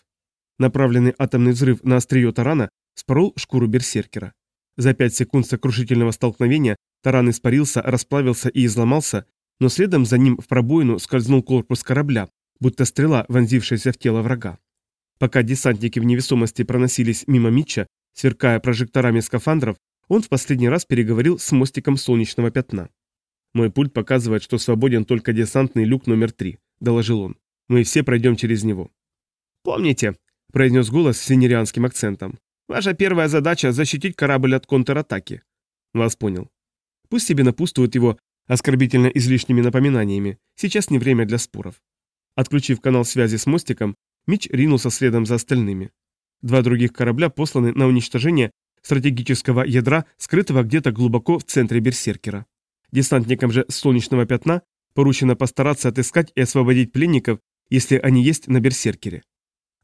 Направленный атомный взрыв на острие тарана спорол шкуру берсеркера. За пять секунд сокрушительного столкновения таран испарился, расплавился и изломался, но следом за ним в пробоину скользнул корпус корабля, будто стрела, вонзившаяся в тело врага. Пока десантники в невесомости проносились мимо Митча, сверкая прожекторами скафандров, он в последний раз переговорил с мостиком солнечного пятна. «Мой пульт показывает, что свободен только десантный люк номер три», — доложил он. «Мы все пройдем через него». «Помните», — произнес голос с венерианским акцентом. «Ваша первая задача — защитить корабль от контратаки». «Вас понял». Пусть себе напутствуют его оскорбительно излишними напоминаниями. Сейчас не время для споров. Отключив канал связи с мостиком, Мич ринулся следом за остальными. Два других корабля посланы на уничтожение стратегического ядра, скрытого где-то глубоко в центре Берсеркера. Десантникам же солнечного пятна поручено постараться отыскать и освободить пленников, если они есть на Берсеркере.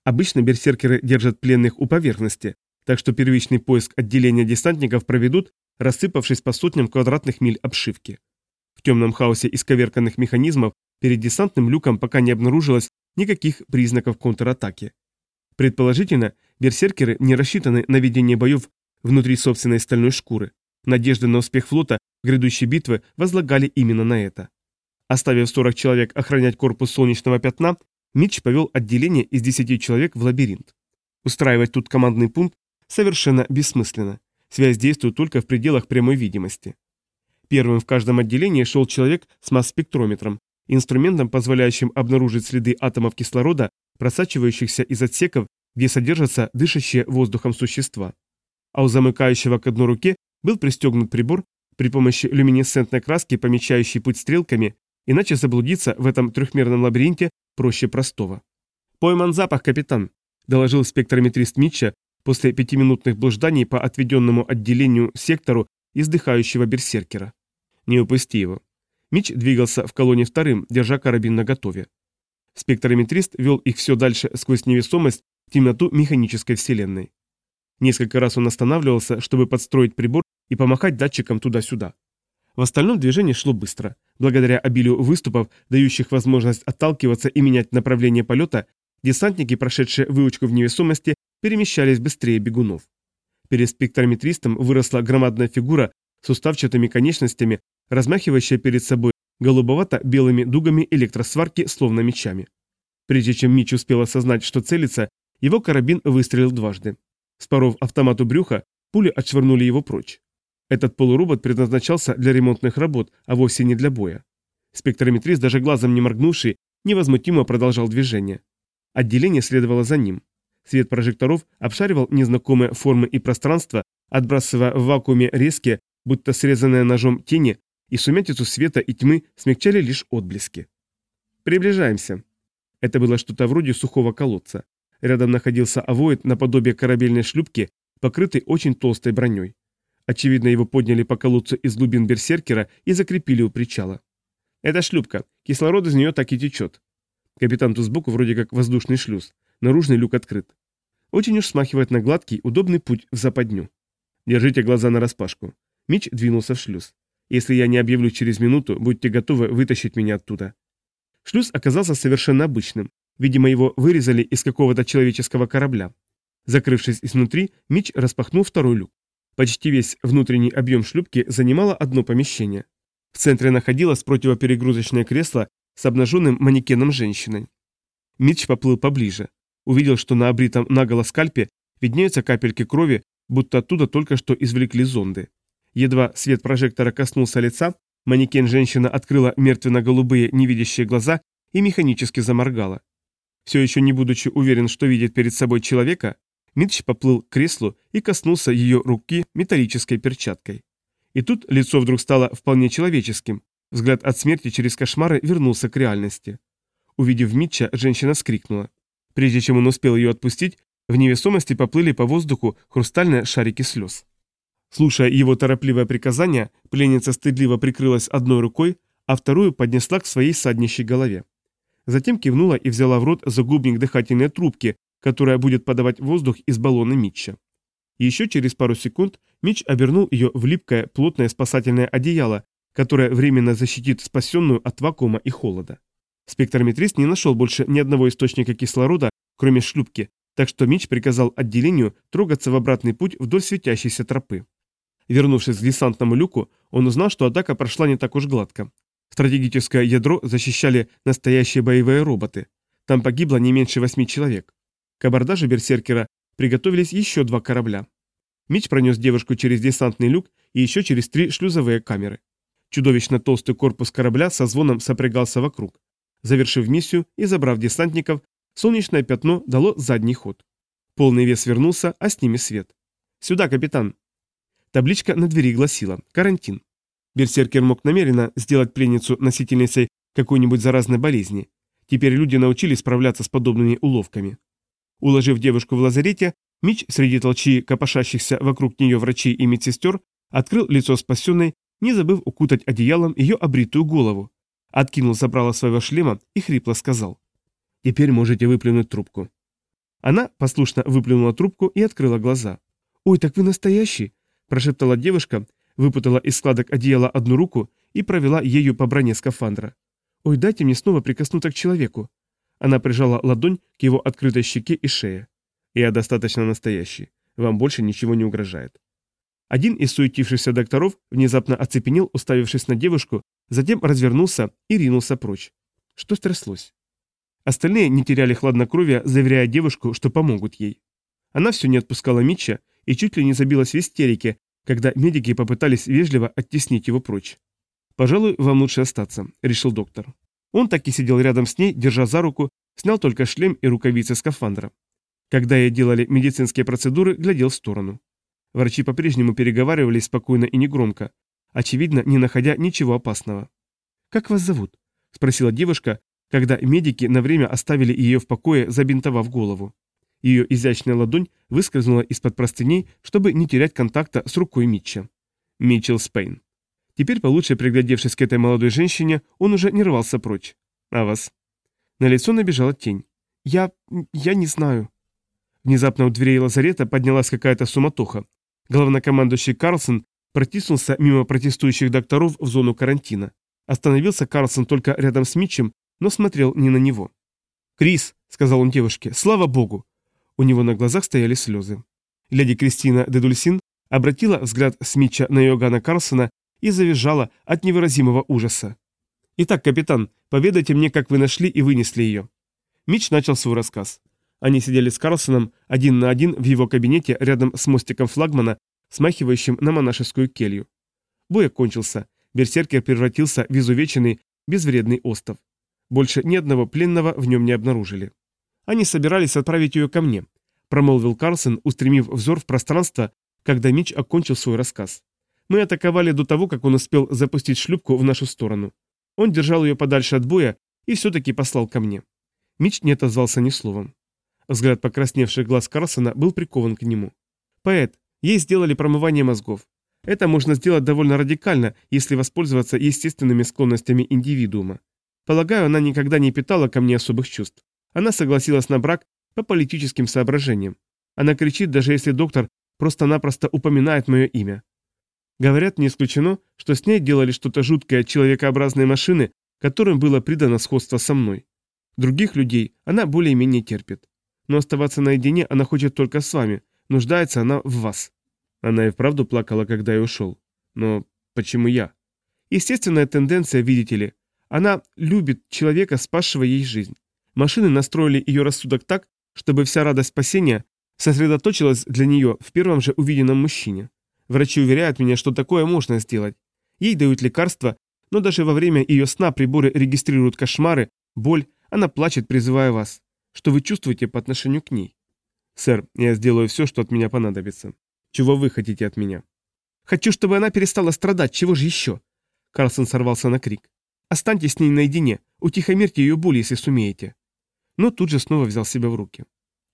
Обычно берсеркеры держат пленных у поверхности, так что первичный поиск отделения десантников проведут, рассыпавшись по сотням квадратных миль обшивки. В темном хаосе исковерканных механизмов перед десантным люком пока не обнаружилось никаких признаков контратаки. Предположительно, берсеркеры не рассчитаны на ведение боев внутри собственной стальной шкуры. Надежды на успех флота грядущей битвы возлагали именно на это. Оставив 40 человек охранять корпус солнечного пятна, Митч повел отделение из 10 человек в лабиринт. Устраивать тут командный пункт совершенно бессмысленно. Связь действует только в пределах прямой видимости. Первым в каждом отделении шел человек с масс-спектрометром, инструментом, позволяющим обнаружить следы атомов кислорода, просачивающихся из отсеков, где содержатся дышащие воздухом существа. А у замыкающего к одной руке был пристегнут прибор, при помощи люминесцентной краски, помечающий путь стрелками, иначе заблудиться в этом трехмерном лабиринте проще простого. «Пойман запах, капитан», – доложил спектрометрист Митча после пятиминутных блужданий по отведенному отделению сектору издыхающего берсеркера. «Не упусти его». Митч двигался в колонне вторым, держа карабин наготове. Спектрометрист вел их все дальше сквозь невесомость в темноту механической вселенной. Несколько раз он останавливался, чтобы подстроить прибор и помахать датчиком туда-сюда. В остальном движение шло быстро. Благодаря обилию выступов, дающих возможность отталкиваться и менять направление полета, десантники, прошедшие выучку в невесомости, перемещались быстрее бегунов. Перед спектрометристом выросла громадная фигура с уставчатыми конечностями, размахивающая перед собой голубовато-белыми дугами электросварки, словно мечами. Прежде чем Мич успел осознать, что целится, его карабин выстрелил дважды. Споров автомату брюха, пули отшвырнули его прочь. Этот полуробот предназначался для ремонтных работ, а вовсе не для боя. Спектрометрист, даже глазом не моргнувший, невозмутимо продолжал движение. Отделение следовало за ним. Свет прожекторов обшаривал незнакомые формы и пространства, отбрасывая в вакууме резкие, будто срезанные ножом тени, и сумятицу света и тьмы смягчали лишь отблески. «Приближаемся». Это было что-то вроде сухого колодца. Рядом находился авоид наподобие корабельной шлюпки, покрытый очень толстой броней. Очевидно, его подняли по колодцу из глубин берсеркера и закрепили у причала. Это шлюпка. Кислород из нее так и течет. Капитан тут сбоку вроде как воздушный шлюз. Наружный люк открыт. Очень уж смахивает на гладкий, удобный путь в западню. Держите глаза на распашку. Мич двинулся в шлюз. Если я не объявлю через минуту, будьте готовы вытащить меня оттуда. Шлюз оказался совершенно обычным. Видимо, его вырезали из какого-то человеческого корабля. Закрывшись изнутри, Мич распахнул второй люк. Почти весь внутренний объем шлюпки занимало одно помещение. В центре находилось противоперегрузочное кресло с обнаженным манекеном женщиной. Митч поплыл поближе. Увидел, что на обритом наголо скальпе виднеются капельки крови, будто оттуда только что извлекли зонды. Едва свет прожектора коснулся лица, манекен женщина открыла мертвенно-голубые невидящие глаза и механически заморгала. Все еще не будучи уверен, что видит перед собой человека, Митч поплыл к креслу и коснулся ее руки металлической перчаткой. И тут лицо вдруг стало вполне человеческим. Взгляд от смерти через кошмары вернулся к реальности. Увидев Митча, женщина скрикнула. Прежде чем он успел ее отпустить, в невесомости поплыли по воздуху хрустальные шарики слез. Слушая его торопливое приказание, пленница стыдливо прикрылась одной рукой, а вторую поднесла к своей саднищей голове. Затем кивнула и взяла в рот загубник дыхательной трубки, которая будет подавать воздух из баллона Митча. Еще через пару секунд Митч обернул ее в липкое, плотное спасательное одеяло, которое временно защитит спасенную от вакуума и холода. Спектрометрист не нашел больше ни одного источника кислорода, кроме шлюпки, так что Митч приказал отделению трогаться в обратный путь вдоль светящейся тропы. Вернувшись к десантному люку, он узнал, что атака прошла не так уж гладко. Стратегическое ядро защищали настоящие боевые роботы. Там погибло не меньше восьми человек. К абордажу берсеркера приготовились еще два корабля. Мич пронес девушку через десантный люк и еще через три шлюзовые камеры. Чудовищно толстый корпус корабля со звоном сопрягался вокруг. Завершив миссию и забрав десантников, солнечное пятно дало задний ход. Полный вес вернулся, а с ними свет. «Сюда, капитан!» Табличка на двери гласила «Карантин». Берсеркер мог намеренно сделать пленницу носительницей какой-нибудь заразной болезни. Теперь люди научились справляться с подобными уловками. Уложив девушку в лазарете, Мич среди толчи копошащихся вокруг нее врачей и медсестер открыл лицо спасенной, не забыв укутать одеялом ее обритую голову. Откинул забрало своего шлема и хрипло сказал. «Теперь можете выплюнуть трубку». Она послушно выплюнула трубку и открыла глаза. «Ой, так вы настоящий!» – прошептала девушка, выпутала из складок одеяла одну руку и провела ею по броне скафандра. «Ой, дайте мне снова прикоснуться к человеку». Она прижала ладонь к его открытой щеке и шее. «Я достаточно настоящий. Вам больше ничего не угрожает». Один из суетившихся докторов внезапно оцепенел, уставившись на девушку, затем развернулся и ринулся прочь. Что стряслось? Остальные не теряли хладнокровия, заверяя девушку, что помогут ей. Она все не отпускала Митча и чуть ли не забилась в истерике, когда медики попытались вежливо оттеснить его прочь. «Пожалуй, вам лучше остаться», — решил доктор. Он так и сидел рядом с ней, держа за руку, снял только шлем и рукавицы скафандра. Когда ей делали медицинские процедуры, глядел в сторону. Врачи по-прежнему переговаривались спокойно и негромко, очевидно, не находя ничего опасного. «Как вас зовут?» – спросила девушка, когда медики на время оставили ее в покое, забинтовав голову. Ее изящная ладонь выскользнула из-под простыней, чтобы не терять контакта с рукой Митча. Митчелл Спейн. Теперь, получше приглядевшись к этой молодой женщине, он уже не рвался прочь. «А вас?» На лицо набежала тень. «Я... я не знаю». Внезапно у дверей лазарета поднялась какая-то суматоха. Главнокомандующий Карлсон протиснулся мимо протестующих докторов в зону карантина. Остановился Карлсон только рядом с Митчем, но смотрел не на него. «Крис», — сказал он девушке, — «слава богу!» У него на глазах стояли слезы. Леди Кристина де Дульсин обратила взгляд с Митча на Йогана Карлсона и завизжала от невыразимого ужаса. «Итак, капитан, поведайте мне, как вы нашли и вынесли ее». Митч начал свой рассказ. Они сидели с Карлсоном один на один в его кабинете рядом с мостиком флагмана, смахивающим на монашескую келью. Бой окончился. Берсеркер превратился в изувеченный, безвредный остов. Больше ни одного пленного в нем не обнаружили. Они собирались отправить ее ко мне, промолвил Карлсон, устремив взор в пространство, когда Мич окончил свой рассказ. Мы атаковали до того, как он успел запустить шлюпку в нашу сторону. Он держал ее подальше от боя и все-таки послал ко мне. Мич не отозвался ни словом. Взгляд покрасневших глаз Карлсона был прикован к нему. «Поэт, ей сделали промывание мозгов. Это можно сделать довольно радикально, если воспользоваться естественными склонностями индивидуума. Полагаю, она никогда не питала ко мне особых чувств. Она согласилась на брак по политическим соображениям. Она кричит, даже если доктор просто-напросто упоминает мое имя. Говорят, не исключено, что с ней делали что-то жуткое человекообразные машины, которым было придано сходство со мной. Других людей она более-менее терпит. Но оставаться наедине она хочет только с вами, нуждается она в вас. Она и вправду плакала, когда я ушел. Но почему я? Естественная тенденция, видите ли. Она любит человека, спасшего ей жизнь. Машины настроили ее рассудок так, чтобы вся радость спасения сосредоточилась для нее в первом же увиденном мужчине. Врачи уверяют меня, что такое можно сделать. Ей дают лекарства, но даже во время ее сна приборы регистрируют кошмары, боль, она плачет, призывая вас. Что вы чувствуете по отношению к ней? Сэр, я сделаю все, что от меня понадобится. Чего вы хотите от меня? Хочу, чтобы она перестала страдать, чего же еще? Карлсон сорвался на крик. Останьтесь с ней наедине, утихомирьте ее боль, если сумеете. Но тут же снова взял себя в руки.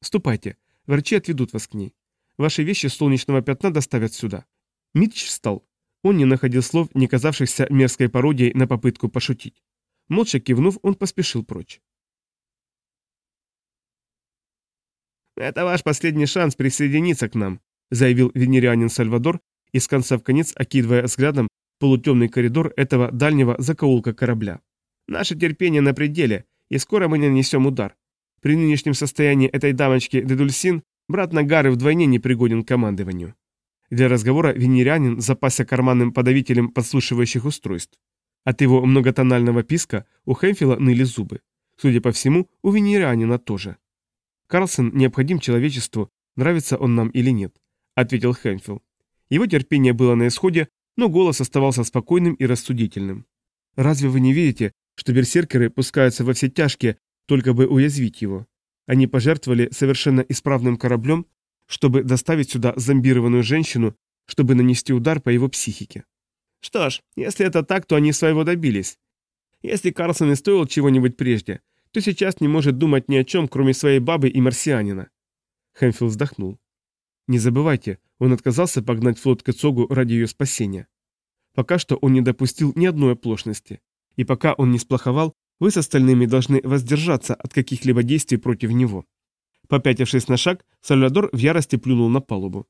Ступайте, врачи отведут вас к ней. Ваши вещи солнечного пятна доставят сюда. Митч встал. Он не находил слов, не казавшихся мерзкой пародией на попытку пошутить. Молча кивнув, он поспешил прочь. «Это ваш последний шанс присоединиться к нам», заявил венерианин Сальвадор, из конца в конец окидывая взглядом полутемный коридор этого дальнего закоулка корабля. «Наше терпение на пределе, и скоро мы нанесем удар. При нынешнем состоянии этой дамочки Дедульсин брат Нагары вдвойне не пригоден к командованию». Для разговора венерянин запасся карманным подавителем подслушивающих устройств. От его многотонального писка у Хэмфила ныли зубы. Судя по всему, у венерянина тоже. Карлсон необходим человечеству, нравится он нам или нет, ответил Хэмфилл. Его терпение было на исходе, но голос оставался спокойным и рассудительным. Разве вы не видите, что берсеркеры пускаются во все тяжкие, только бы уязвить его? Они пожертвовали совершенно исправным кораблем, чтобы доставить сюда зомбированную женщину, чтобы нанести удар по его психике. Что ж, если это так, то они своего добились. Если Карлсон и стоил чего-нибудь прежде, то сейчас не может думать ни о чем, кроме своей бабы и марсианина. Хэмфилл вздохнул. Не забывайте, он отказался погнать флот к Эцогу ради ее спасения. Пока что он не допустил ни одной оплошности. И пока он не сплоховал, вы с остальными должны воздержаться от каких-либо действий против него. Попятившись на шаг, Сальвадор в ярости плюнул на палубу.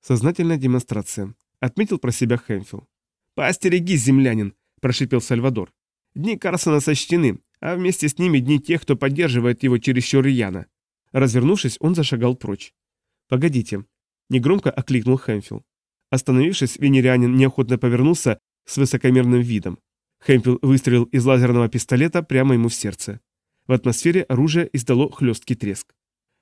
Сознательная демонстрация. отметил про себя Хэмфилл. «Поостерегись, землянин!» – прошипел Сальвадор. «Дни Карсона сочтены, а вместе с ними дни тех, кто поддерживает его чересчур рьяно». Развернувшись, он зашагал прочь. «Погодите», – негромко окликнул Хэмфилл. Остановившись, венерианин неохотно повернулся с высокомерным видом. Хэмпел выстрелил из лазерного пистолета прямо ему в сердце. В атмосфере оружие издало хлесткий треск.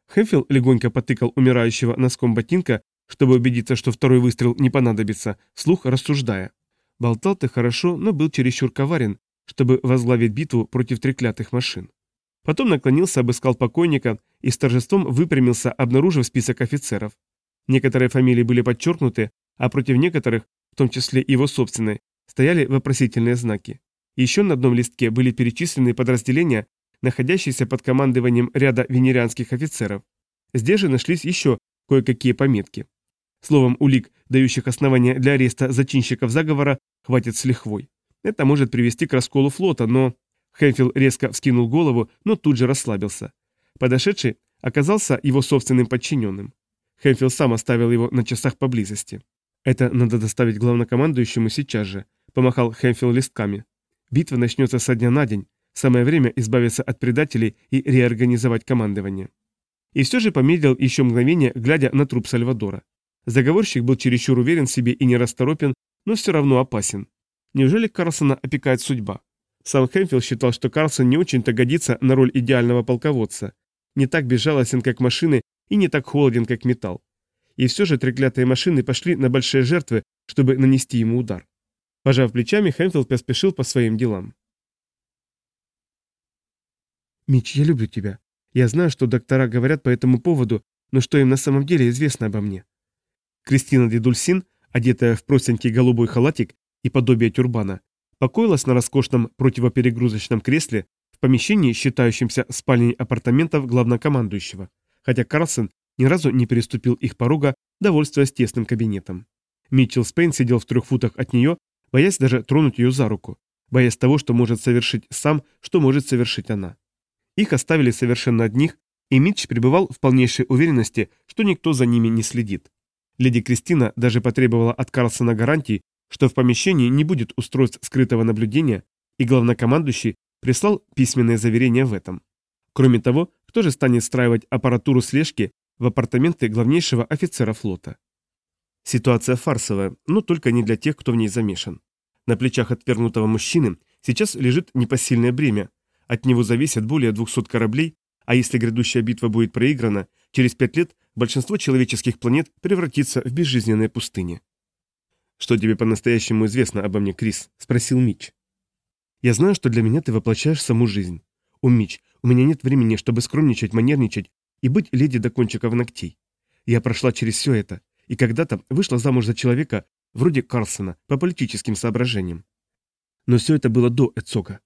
Хэмфилл легонько потыкал умирающего носком ботинка, чтобы убедиться, что второй выстрел не понадобится, слух рассуждая. Болтал ты хорошо, но был чересчур коварен, чтобы возглавить битву против треклятых машин. Потом наклонился, обыскал покойника и с торжеством выпрямился, обнаружив список офицеров. Некоторые фамилии были подчеркнуты, а против некоторых, в том числе его собственной, стояли вопросительные знаки. Еще на одном листке были перечислены подразделения, находящиеся под командованием ряда венерианских офицеров. Здесь же нашлись еще кое-какие пометки. Словом, улик, дающих основания для ареста зачинщиков заговора, хватит с лихвой. Это может привести к расколу флота, но... Хэмфилл резко вскинул голову, но тут же расслабился. Подошедший оказался его собственным подчиненным. Хэмфилл сам оставил его на часах поблизости. «Это надо доставить главнокомандующему сейчас же», — помахал Хэмфилл листками. «Битва начнется со дня на день. Самое время избавиться от предателей и реорганизовать командование». И все же помедлил еще мгновение, глядя на труп Сальвадора. Заговорщик был чересчур уверен в себе и нерасторопен, но все равно опасен. Неужели Карлсона опекает судьба? Сам Хэмфилл считал, что Карлсон не очень-то годится на роль идеального полководца. Не так безжалостен, как машины, и не так холоден, как металл. И все же треклятые машины пошли на большие жертвы, чтобы нанести ему удар. Пожав плечами, Хэмфилд поспешил по своим делам. «Мич, я люблю тебя. Я знаю, что доктора говорят по этому поводу, но что им на самом деле известно обо мне?» Кристина Дедульсин, одетая в простенький голубой халатик и подобие тюрбана, покоилась на роскошном противоперегрузочном кресле в помещении, считающемся спальней апартаментов главнокомандующего, хотя Карлсон ни разу не переступил их порога, довольствуясь тесным кабинетом. Митчелл Спейн сидел в трех футах от нее, боясь даже тронуть ее за руку, боясь того, что может совершить сам, что может совершить она. Их оставили совершенно одних, и Митч пребывал в полнейшей уверенности, что никто за ними не следит. Леди Кристина даже потребовала от Карлсона гарантий, что в помещении не будет устройств скрытого наблюдения, и главнокомандующий прислал письменное заверение в этом. Кроме того, кто же станет встраивать аппаратуру слежки в апартаменты главнейшего офицера флота. Ситуация фарсовая, но только не для тех, кто в ней замешан. На плечах отвергнутого мужчины сейчас лежит непосильное бремя, от него зависят более 200 кораблей, а если грядущая битва будет проиграна, через пять лет большинство человеческих планет превратится в безжизненные пустыни. «Что тебе по-настоящему известно обо мне, Крис?» – спросил Мич. «Я знаю, что для меня ты воплощаешь саму жизнь. О, Мич, у меня нет времени, чтобы скромничать, манерничать и быть леди до кончиков ногтей. Я прошла через все это, и когда-то вышла замуж за человека вроде Карлсона по политическим соображениям. Но все это было до Эцога.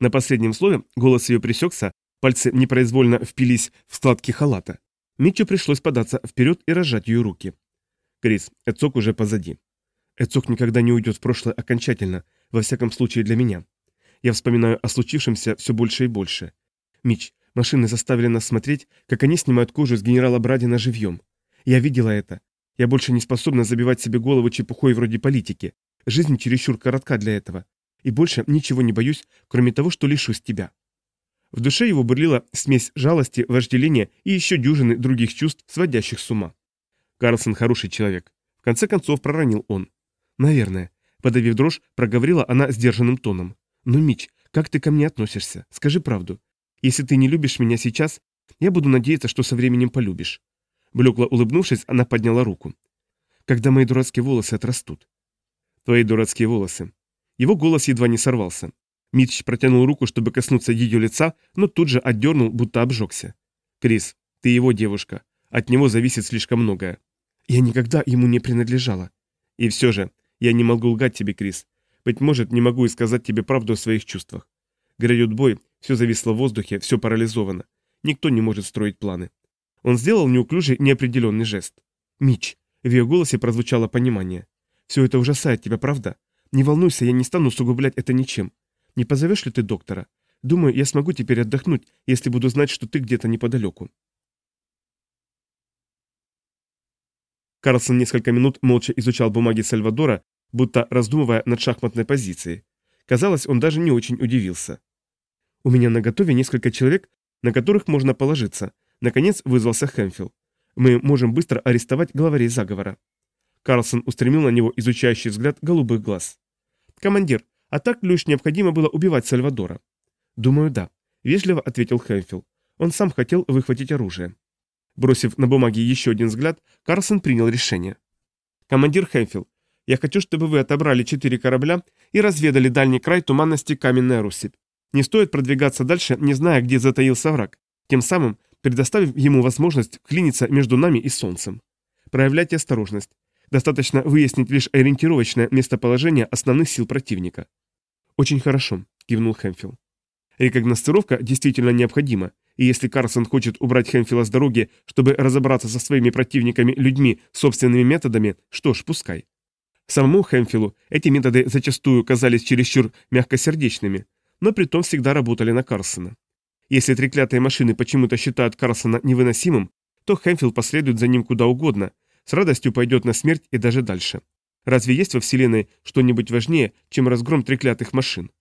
На последнем слове голос ее пресекся, пальцы непроизвольно впились в складки халата. Митчу пришлось податься вперед и разжать ее руки. Крис, Эцог уже позади. Эцог никогда не уйдет в прошлое окончательно, во всяком случае для меня. Я вспоминаю о случившемся все больше и больше. Мич, Машины заставили нас смотреть, как они снимают кожу с генерала Брадина живьем. Я видела это. Я больше не способна забивать себе голову чепухой вроде политики. Жизнь чересчур коротка для этого. И больше ничего не боюсь, кроме того, что лишусь тебя. В душе его бурлила смесь жалости, вожделения и еще дюжины других чувств, сводящих с ума. Карлсон хороший человек. В конце концов проронил он. Наверное. Подавив дрожь, проговорила она сдержанным тоном. «Ну, Мич, как ты ко мне относишься? Скажи правду. Если ты не любишь меня сейчас, я буду надеяться, что со временем полюбишь». Блекло улыбнувшись, она подняла руку. «Когда мои дурацкие волосы отрастут». «Твои дурацкие волосы». Его голос едва не сорвался. Митч протянул руку, чтобы коснуться ее лица, но тут же отдернул, будто обжегся. «Крис, ты его девушка. От него зависит слишком многое». «Я никогда ему не принадлежала». «И все же, я не могу лгать тебе, Крис. Быть может, не могу и сказать тебе правду о своих чувствах. Грядет бой, все зависло в воздухе, все парализовано. Никто не может строить планы. Он сделал неуклюжий, неопределенный жест. «Мич!» В ее голосе прозвучало понимание. «Все это ужасает тебя, правда? Не волнуйся, я не стану усугублять это ничем. Не позовешь ли ты доктора? Думаю, я смогу теперь отдохнуть, если буду знать, что ты где-то неподалеку». Карлсон несколько минут молча изучал бумаги Сальвадора, будто раздумывая над шахматной позицией. Казалось, он даже не очень удивился. «У меня на готове несколько человек, на которых можно положиться», — наконец вызвался Хэмфилл. «Мы можем быстро арестовать главарей заговора». Карлсон устремил на него изучающий взгляд голубых глаз. «Командир, а так уж необходимо было убивать Сальвадора?» «Думаю, да», — вежливо ответил Хэмфилл. Он сам хотел выхватить оружие. Бросив на бумаге еще один взгляд, Карлсон принял решение. «Командир Хэмфилл, я хочу, чтобы вы отобрали четыре корабля и разведали дальний край туманности Каменная Руссипь. Не стоит продвигаться дальше, не зная, где затаился враг, тем самым предоставив ему возможность клиниться между нами и Солнцем. Проявляйте осторожность. Достаточно выяснить лишь ориентировочное местоположение основных сил противника. «Очень хорошо», — кивнул Хэмфилл. Рекогностировка действительно необходима, и если Карсон хочет убрать Хэмфилла с дороги, чтобы разобраться со своими противниками людьми собственными методами, что ж, пускай. Самому Хэмфиллу эти методы зачастую казались чересчур мягкосердечными, но при том всегда работали на Карсона. Если треклятые машины почему-то считают Карсона невыносимым, то Хэмфилл последует за ним куда угодно, с радостью пойдет на смерть и даже дальше. Разве есть во Вселенной что-нибудь важнее, чем разгром треклятых машин?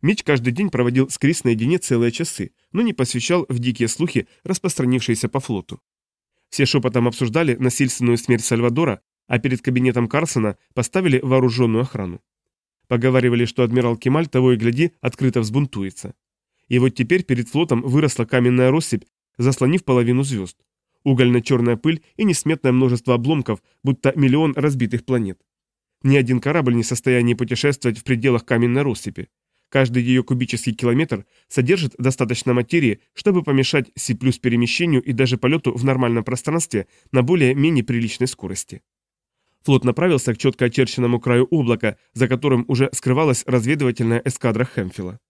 Мич каждый день проводил с Крис наедине целые часы, но не посвящал в дикие слухи, распространившиеся по флоту. Все шепотом обсуждали насильственную смерть Сальвадора, а перед кабинетом Карсона поставили вооруженную охрану. Поговаривали, что адмирал Кемаль того и гляди открыто взбунтуется. И вот теперь перед флотом выросла каменная россыпь, заслонив половину звезд. Угольно-черная пыль и несметное множество обломков, будто миллион разбитых планет. Ни один корабль не в состоянии путешествовать в пределах каменной россыпи. Каждый ее кубический километр содержит достаточно материи, чтобы помешать C++ перемещению и даже полету в нормальном пространстве на более-менее приличной скорости. Флот направился к четко очерченному краю облака, за которым уже скрывалась разведывательная эскадра Хэмфилла.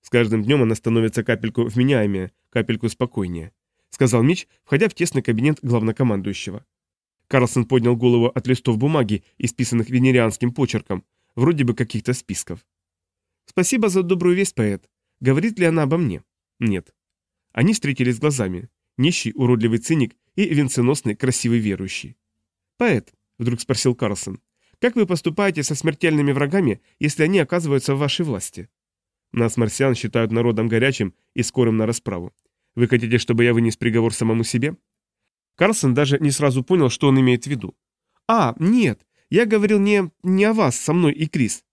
С каждым днем она становится капельку вменяемее, капельку спокойнее, сказал Мич, входя в тесный кабинет главнокомандующего. Карлсон поднял голову от листов бумаги, исписанных венерианским почерком, вроде бы каких-то списков. Спасибо за добрую весть, поэт. Говорит ли она обо мне? Нет. Они встретились глазами. Нищий, уродливый циник и венценосный, красивый верующий. Поэт, вдруг спросил Карлсон, как вы поступаете со смертельными врагами, если они оказываются в вашей власти? Нас, марсиан, считают народом горячим и скорым на расправу. Вы хотите, чтобы я вынес приговор самому себе? Карлсон даже не сразу понял, что он имеет в виду. А, нет, я говорил не, не о вас, со мной и Крис.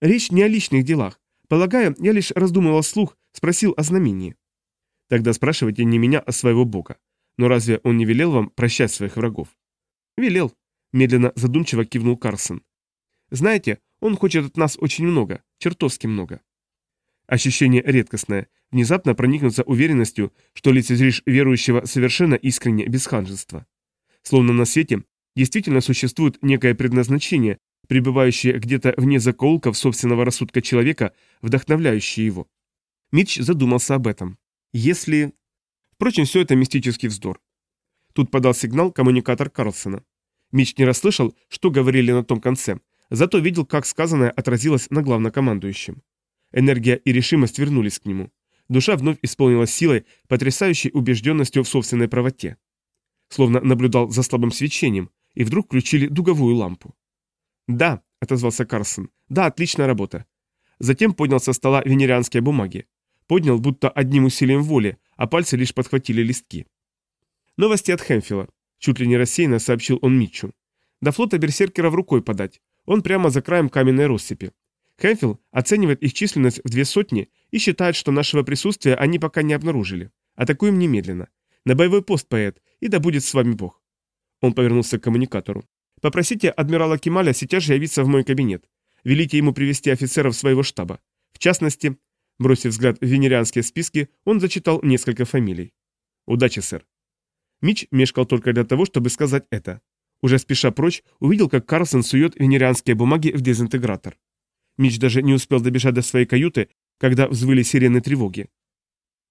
Речь не о личных делах. Полагаю, я лишь раздумывал слух, спросил о знамении. Тогда спрашивайте не меня, а своего бога. Но разве он не велел вам прощать своих врагов? Велел, медленно задумчиво кивнул Карсон. Знаете, он хочет от нас очень много, чертовски много. Ощущение редкостное, внезапно проникнуться уверенностью, что лицезришь верующего совершенно искренне, без ханжества. Словно на свете действительно существует некое предназначение, пребывающие где-то вне закоулков собственного рассудка человека, вдохновляющие его. Митч задумался об этом. Если... Впрочем, все это мистический вздор. Тут подал сигнал коммуникатор Карлсона. Митч не расслышал, что говорили на том конце, зато видел, как сказанное отразилось на главнокомандующем. Энергия и решимость вернулись к нему. Душа вновь исполнилась силой, потрясающей убежденностью в собственной правоте. Словно наблюдал за слабым свечением, и вдруг включили дуговую лампу. «Да», — отозвался Карсон. «Да, отличная работа». Затем поднял со стола венерианские бумаги. Поднял, будто одним усилием воли, а пальцы лишь подхватили листки. «Новости от Хэмфилла», — чуть ли не рассеянно сообщил он Митчу. «До флота берсеркеров рукой подать. Он прямо за краем каменной россыпи. Хэмфилл оценивает их численность в две сотни и считает, что нашего присутствия они пока не обнаружили. Атакуем немедленно. На боевой пост, поэт, и да будет с вами Бог». Он повернулся к коммуникатору. Попросите адмирала Кемаля сейчас же явиться в мой кабинет. Велите ему привести офицеров своего штаба. В частности, бросив взгляд в венерианские списки, он зачитал несколько фамилий. Удачи, сэр. Мич мешкал только для того, чтобы сказать это. Уже спеша прочь, увидел, как Карлсон сует венерианские бумаги в дезинтегратор. Мич даже не успел добежать до своей каюты, когда взвыли сирены тревоги.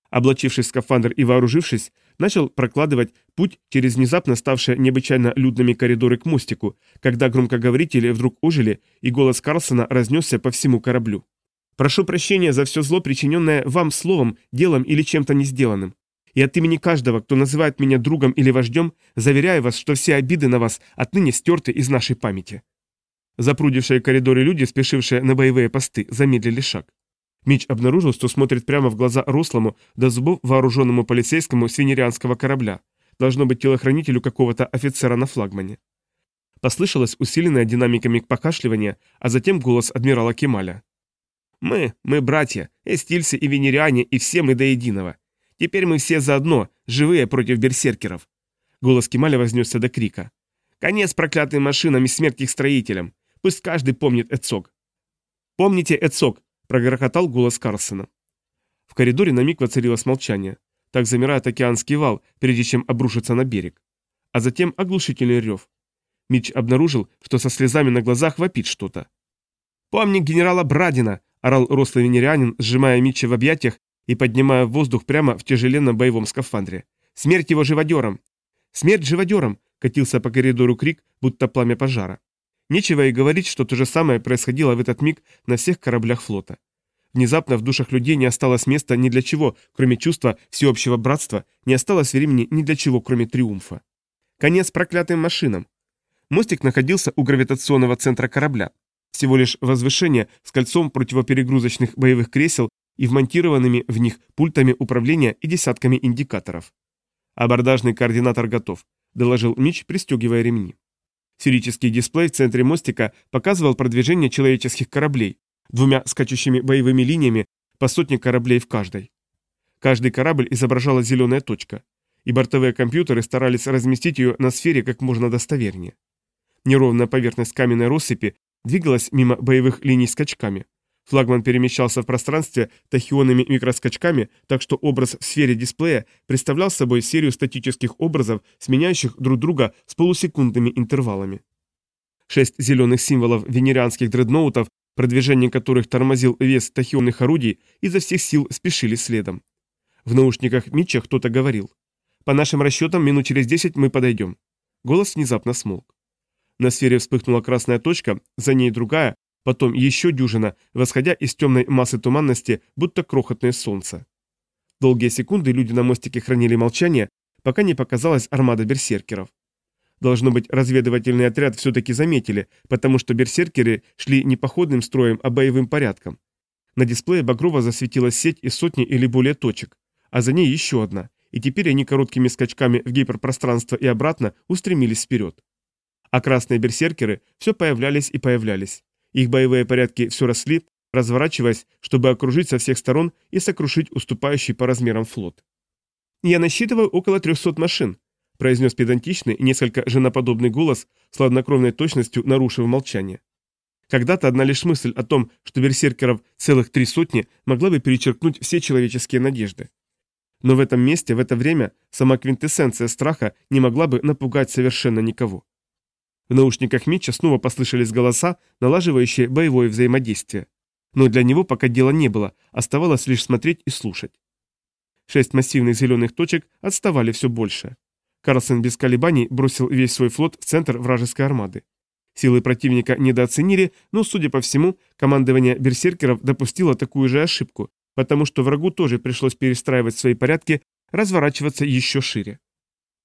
Облачившись в скафандр и вооружившись, начал прокладывать путь через внезапно ставшие необычайно людными коридоры к мостику, когда громкоговорители вдруг ожили, и голос Карлсона разнесся по всему кораблю. «Прошу прощения за все зло, причиненное вам словом, делом или чем-то не сделанным. И от имени каждого, кто называет меня другом или вождем, заверяю вас, что все обиды на вас отныне стерты из нашей памяти. Запрудившие коридоры люди, спешившие на боевые посты, замедлили шаг. Мич обнаружил, что смотрит прямо в глаза рослому, до зубов вооруженному полицейскому свинерианского корабля, должно быть телохранителю какого-то офицера на флагмане. Послышалось усиленное динамиками покашливание, а затем голос адмирала Кемаля. «Мы, мы братья, эстильцы и венериане, и все мы до единого. Теперь мы все заодно, живые против берсеркеров». Голос Кемаля вознесся до крика. «Конец проклятым машинам и смерть их строителям. Пусть каждый помнит Эцок». «Помните Эцок», — прогрохотал голос Карлсона. В коридоре на миг воцарилось молчание. Так замирает океанский вал, прежде чем обрушиться на берег. А затем оглушительный рев. Мич обнаружил, что со слезами на глазах вопит что-то. «Помни генерала Брадина!» – орал рослый венерианин, сжимая Митча в объятиях и поднимая воздух прямо в тяжеленном боевом скафандре. «Смерть его живодером!» «Смерть живодером!» – катился по коридору крик, будто пламя пожара. Нечего и говорить, что то же самое происходило в этот миг на всех кораблях флота. Внезапно в душах людей не осталось места ни для чего, кроме чувства всеобщего братства, не осталось времени ни для чего, кроме триумфа. Конец проклятым машинам. Мостик находился у гравитационного центра корабля. Всего лишь возвышение с кольцом противоперегрузочных боевых кресел и вмонтированными в них пультами управления и десятками индикаторов. «Абордажный координатор готов», – доложил Мич, пристегивая ремни. Сферический дисплей в центре мостика показывал продвижение человеческих кораблей, двумя скачущими боевыми линиями по сотне кораблей в каждой. Каждый корабль изображала зеленая точка, и бортовые компьютеры старались разместить ее на сфере как можно достовернее. Неровная поверхность каменной россыпи двигалась мимо боевых линий скачками. Флагман перемещался в пространстве тахионными микроскачками, так что образ в сфере дисплея представлял собой серию статических образов, сменяющих друг друга с полусекундными интервалами. Шесть зеленых символов венерианских дредноутов продвижение которых тормозил вес тахионных орудий, изо всех сил спешили следом. В наушниках Митча кто-то говорил. «По нашим расчетам, минут через десять мы подойдем». Голос внезапно смолк. На сфере вспыхнула красная точка, за ней другая, потом еще дюжина, восходя из темной массы туманности, будто крохотное солнце. Долгие секунды люди на мостике хранили молчание, пока не показалась армада берсеркеров. Должно быть, разведывательный отряд все-таки заметили, потому что берсеркеры шли не походным строем, а боевым порядком. На дисплее Багрова засветилась сеть из сотни или более точек, а за ней еще одна, и теперь они короткими скачками в гиперпространство и обратно устремились вперед. А красные берсеркеры все появлялись и появлялись. Их боевые порядки все росли, разворачиваясь, чтобы окружить со всех сторон и сокрушить уступающий по размерам флот. «Я насчитываю около 300 машин», произнес педантичный несколько женоподобный голос с хладнокровной точностью нарушив молчание. Когда-то одна лишь мысль о том, что берсеркеров целых три сотни, могла бы перечеркнуть все человеческие надежды. Но в этом месте, в это время, сама квинтэссенция страха не могла бы напугать совершенно никого. В наушниках Митча снова послышались голоса, налаживающие боевое взаимодействие. Но для него пока дела не было, оставалось лишь смотреть и слушать. Шесть массивных зеленых точек отставали все больше. Карлсон без колебаний бросил весь свой флот в центр вражеской армады. Силы противника недооценили, но, судя по всему, командование берсеркеров допустило такую же ошибку, потому что врагу тоже пришлось перестраивать свои порядки, разворачиваться еще шире.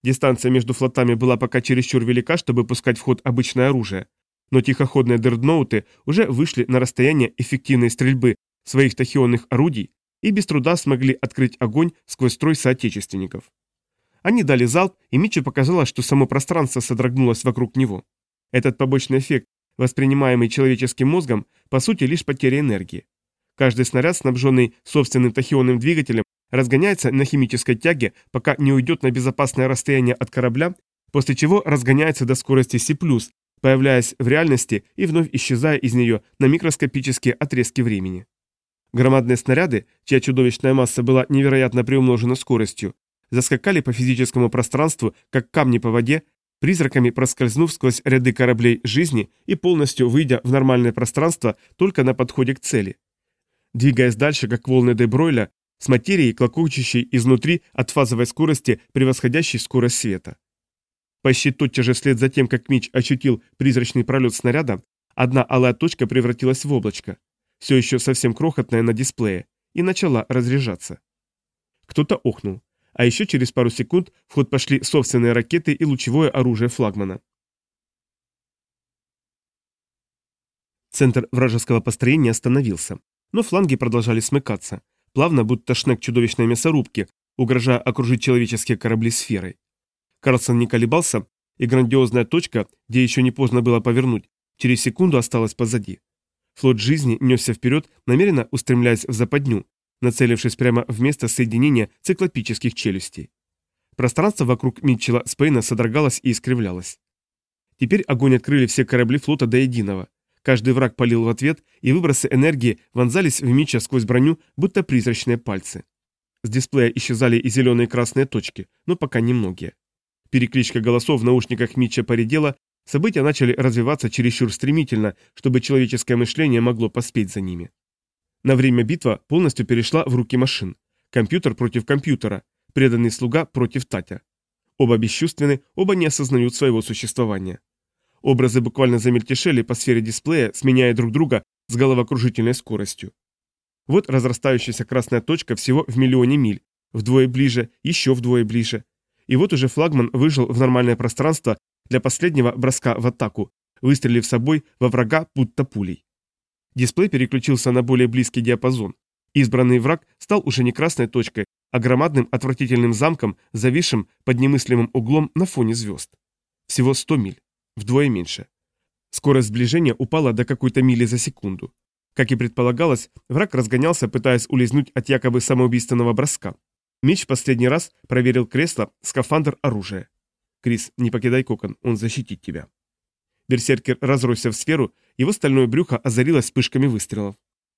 Дистанция между флотами была пока чересчур велика, чтобы пускать в ход обычное оружие, но тихоходные дредноуты уже вышли на расстояние эффективной стрельбы своих тахионных орудий и без труда смогли открыть огонь сквозь строй соотечественников. Они дали залп, и Митчу показалось, что само пространство содрогнулось вокруг него. Этот побочный эффект, воспринимаемый человеческим мозгом, по сути лишь потеря энергии. Каждый снаряд, снабженный собственным тахионным двигателем, разгоняется на химической тяге, пока не уйдет на безопасное расстояние от корабля, после чего разгоняется до скорости C+, появляясь в реальности и вновь исчезая из нее на микроскопические отрезки времени. Громадные снаряды, чья чудовищная масса была невероятно приумножена скоростью, заскакали по физическому пространству, как камни по воде, призраками проскользнув сквозь ряды кораблей жизни и полностью выйдя в нормальное пространство только на подходе к цели. Двигаясь дальше, как волны Дебройля, с материей, клокочущей изнутри от фазовой скорости, превосходящей скорость света. Почти тотчас же вслед за тем, как Мич ощутил призрачный пролет снаряда, одна алая точка превратилась в облачко, все еще совсем крохотное на дисплее, и начала разряжаться. Кто-то охнул. а еще через пару секунд в ход пошли собственные ракеты и лучевое оружие флагмана. Центр вражеского построения остановился, но фланги продолжали смыкаться, плавно, будто шнек чудовищной мясорубки, угрожая окружить человеческие корабли сферой. Карлсон не колебался, и грандиозная точка, где еще не поздно было повернуть, через секунду осталась позади. Флот жизни несся вперед, намеренно устремляясь в западню, нацелившись прямо в место соединения циклопических челюстей. Пространство вокруг Митчелла Спейна содрогалось и искривлялось. Теперь огонь открыли все корабли флота до единого. Каждый враг палил в ответ, и выбросы энергии вонзались в Митча сквозь броню, будто призрачные пальцы. С дисплея исчезали и зеленые и красные точки, но пока немногие. Перекличка голосов в наушниках Митча поредела, события начали развиваться чересчур стремительно, чтобы человеческое мышление могло поспеть за ними. На время битва полностью перешла в руки машин. Компьютер против компьютера, преданный слуга против Татя. Оба бесчувственны, оба не осознают своего существования. Образы буквально замельтешели по сфере дисплея, сменяя друг друга с головокружительной скоростью. Вот разрастающаяся красная точка всего в миллионе миль, вдвое ближе, еще вдвое ближе. И вот уже флагман выжил в нормальное пространство для последнего броска в атаку, выстрелив собой во врага будто пулей. Дисплей переключился на более близкий диапазон. Избранный враг стал уже не красной точкой, а громадным отвратительным замком, зависшим под немыслимым углом на фоне звезд. Всего 100 миль. Вдвое меньше. Скорость сближения упала до какой-то мили за секунду. Как и предполагалось, враг разгонялся, пытаясь улизнуть от якобы самоубийственного броска. Меч последний раз проверил кресло, скафандр, оружие. «Крис, не покидай кокон, он защитит тебя». Берсеркер разросся в сферу, его стальное брюхо озарилось вспышками выстрелов.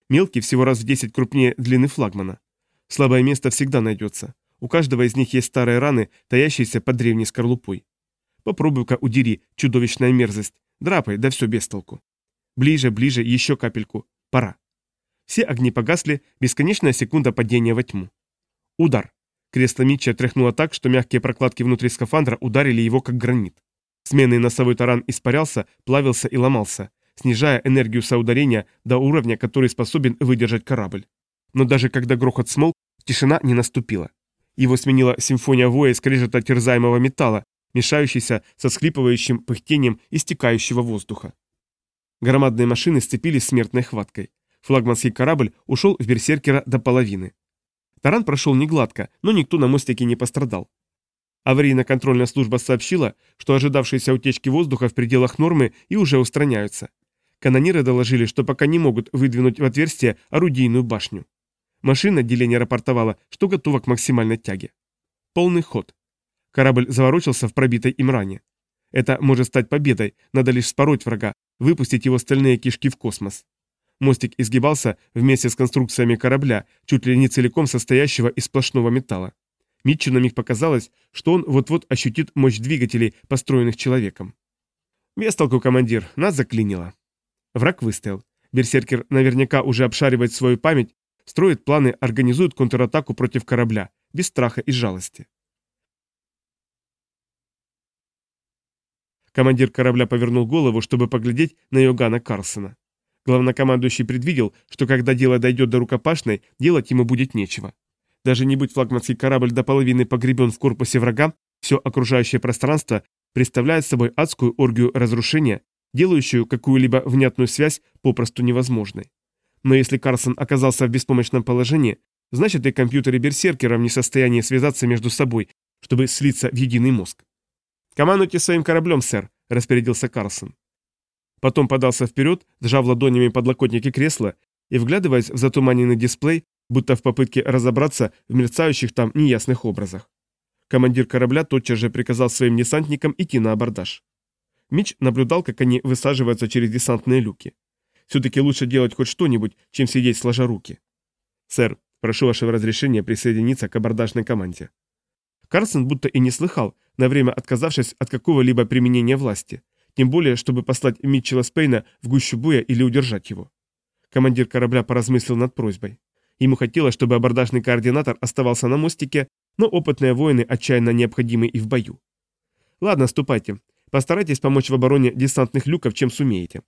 Мелкий всего раз в 10 крупнее длины флагмана. Слабое место всегда найдется. У каждого из них есть старые раны, таящиеся под древней скорлупой. Попробуй-ка удери, чудовищная мерзость. Драпай, да все без толку. Ближе, ближе, еще капельку. Пора. Все огни погасли, бесконечная секунда падения во тьму. Удар. Кресло Митча тряхнуло так, что мягкие прокладки внутри скафандра ударили его как гранит. Сменный носовой таран испарялся, плавился и ломался, снижая энергию соударения до уровня, который способен выдержать корабль. Но даже когда грохот смолк, тишина не наступила. Его сменила симфония воя скрежета терзаемого металла, мешающийся со скрипывающим пыхтением истекающего воздуха. Громадные машины сцепились смертной хваткой. Флагманский корабль ушел в берсеркера до половины. Таран прошел негладко, но никто на мостике не пострадал. Аварийно-контрольная служба сообщила, что ожидавшиеся утечки воздуха в пределах нормы и уже устраняются. Канониры доложили, что пока не могут выдвинуть в отверстие орудийную башню. Машина отделения рапортовала, что готова к максимальной тяге. Полный ход. Корабль заворочился в пробитой им ране. Это может стать победой, надо лишь спороть врага, выпустить его стальные кишки в космос. Мостик изгибался вместе с конструкциями корабля, чуть ли не целиком состоящего из сплошного металла. Митчу на миг показалось, что он вот-вот ощутит мощь двигателей, построенных человеком. «Без толку, командир, нас заклинило». Враг выстоял. Берсеркер наверняка уже обшаривает свою память, строит планы, организует контратаку против корабля, без страха и жалости. Командир корабля повернул голову, чтобы поглядеть на Йогана Карлсона. Главнокомандующий предвидел, что когда дело дойдет до рукопашной, делать ему будет нечего. Даже не будь флагманский корабль до половины погребен в корпусе врага, все окружающее пространство представляет собой адскую оргию разрушения, делающую какую-либо внятную связь попросту невозможной. Но если Карсон оказался в беспомощном положении, значит и компьютеры берсеркера в несостоянии связаться между собой, чтобы слиться в единый мозг. «Командуйте своим кораблем, сэр», — распорядился Карлсон. Потом подался вперед, сжав ладонями подлокотники кресла и вглядываясь в затуманенный дисплей, будто в попытке разобраться в мерцающих там неясных образах. Командир корабля тотчас же приказал своим десантникам идти на абордаж. Мич наблюдал, как они высаживаются через десантные люки. Все-таки лучше делать хоть что-нибудь, чем сидеть сложа руки. «Сэр, прошу вашего разрешения присоединиться к абордажной команде». Карсон будто и не слыхал, на время отказавшись от какого-либо применения власти, тем более, чтобы послать Митчелла Спейна в гущу боя или удержать его. Командир корабля поразмыслил над просьбой. Ему хотелось, чтобы абордажный координатор оставался на мостике, но опытные воины отчаянно необходимы и в бою. Ладно, ступайте. Постарайтесь помочь в обороне десантных люков, чем сумеете.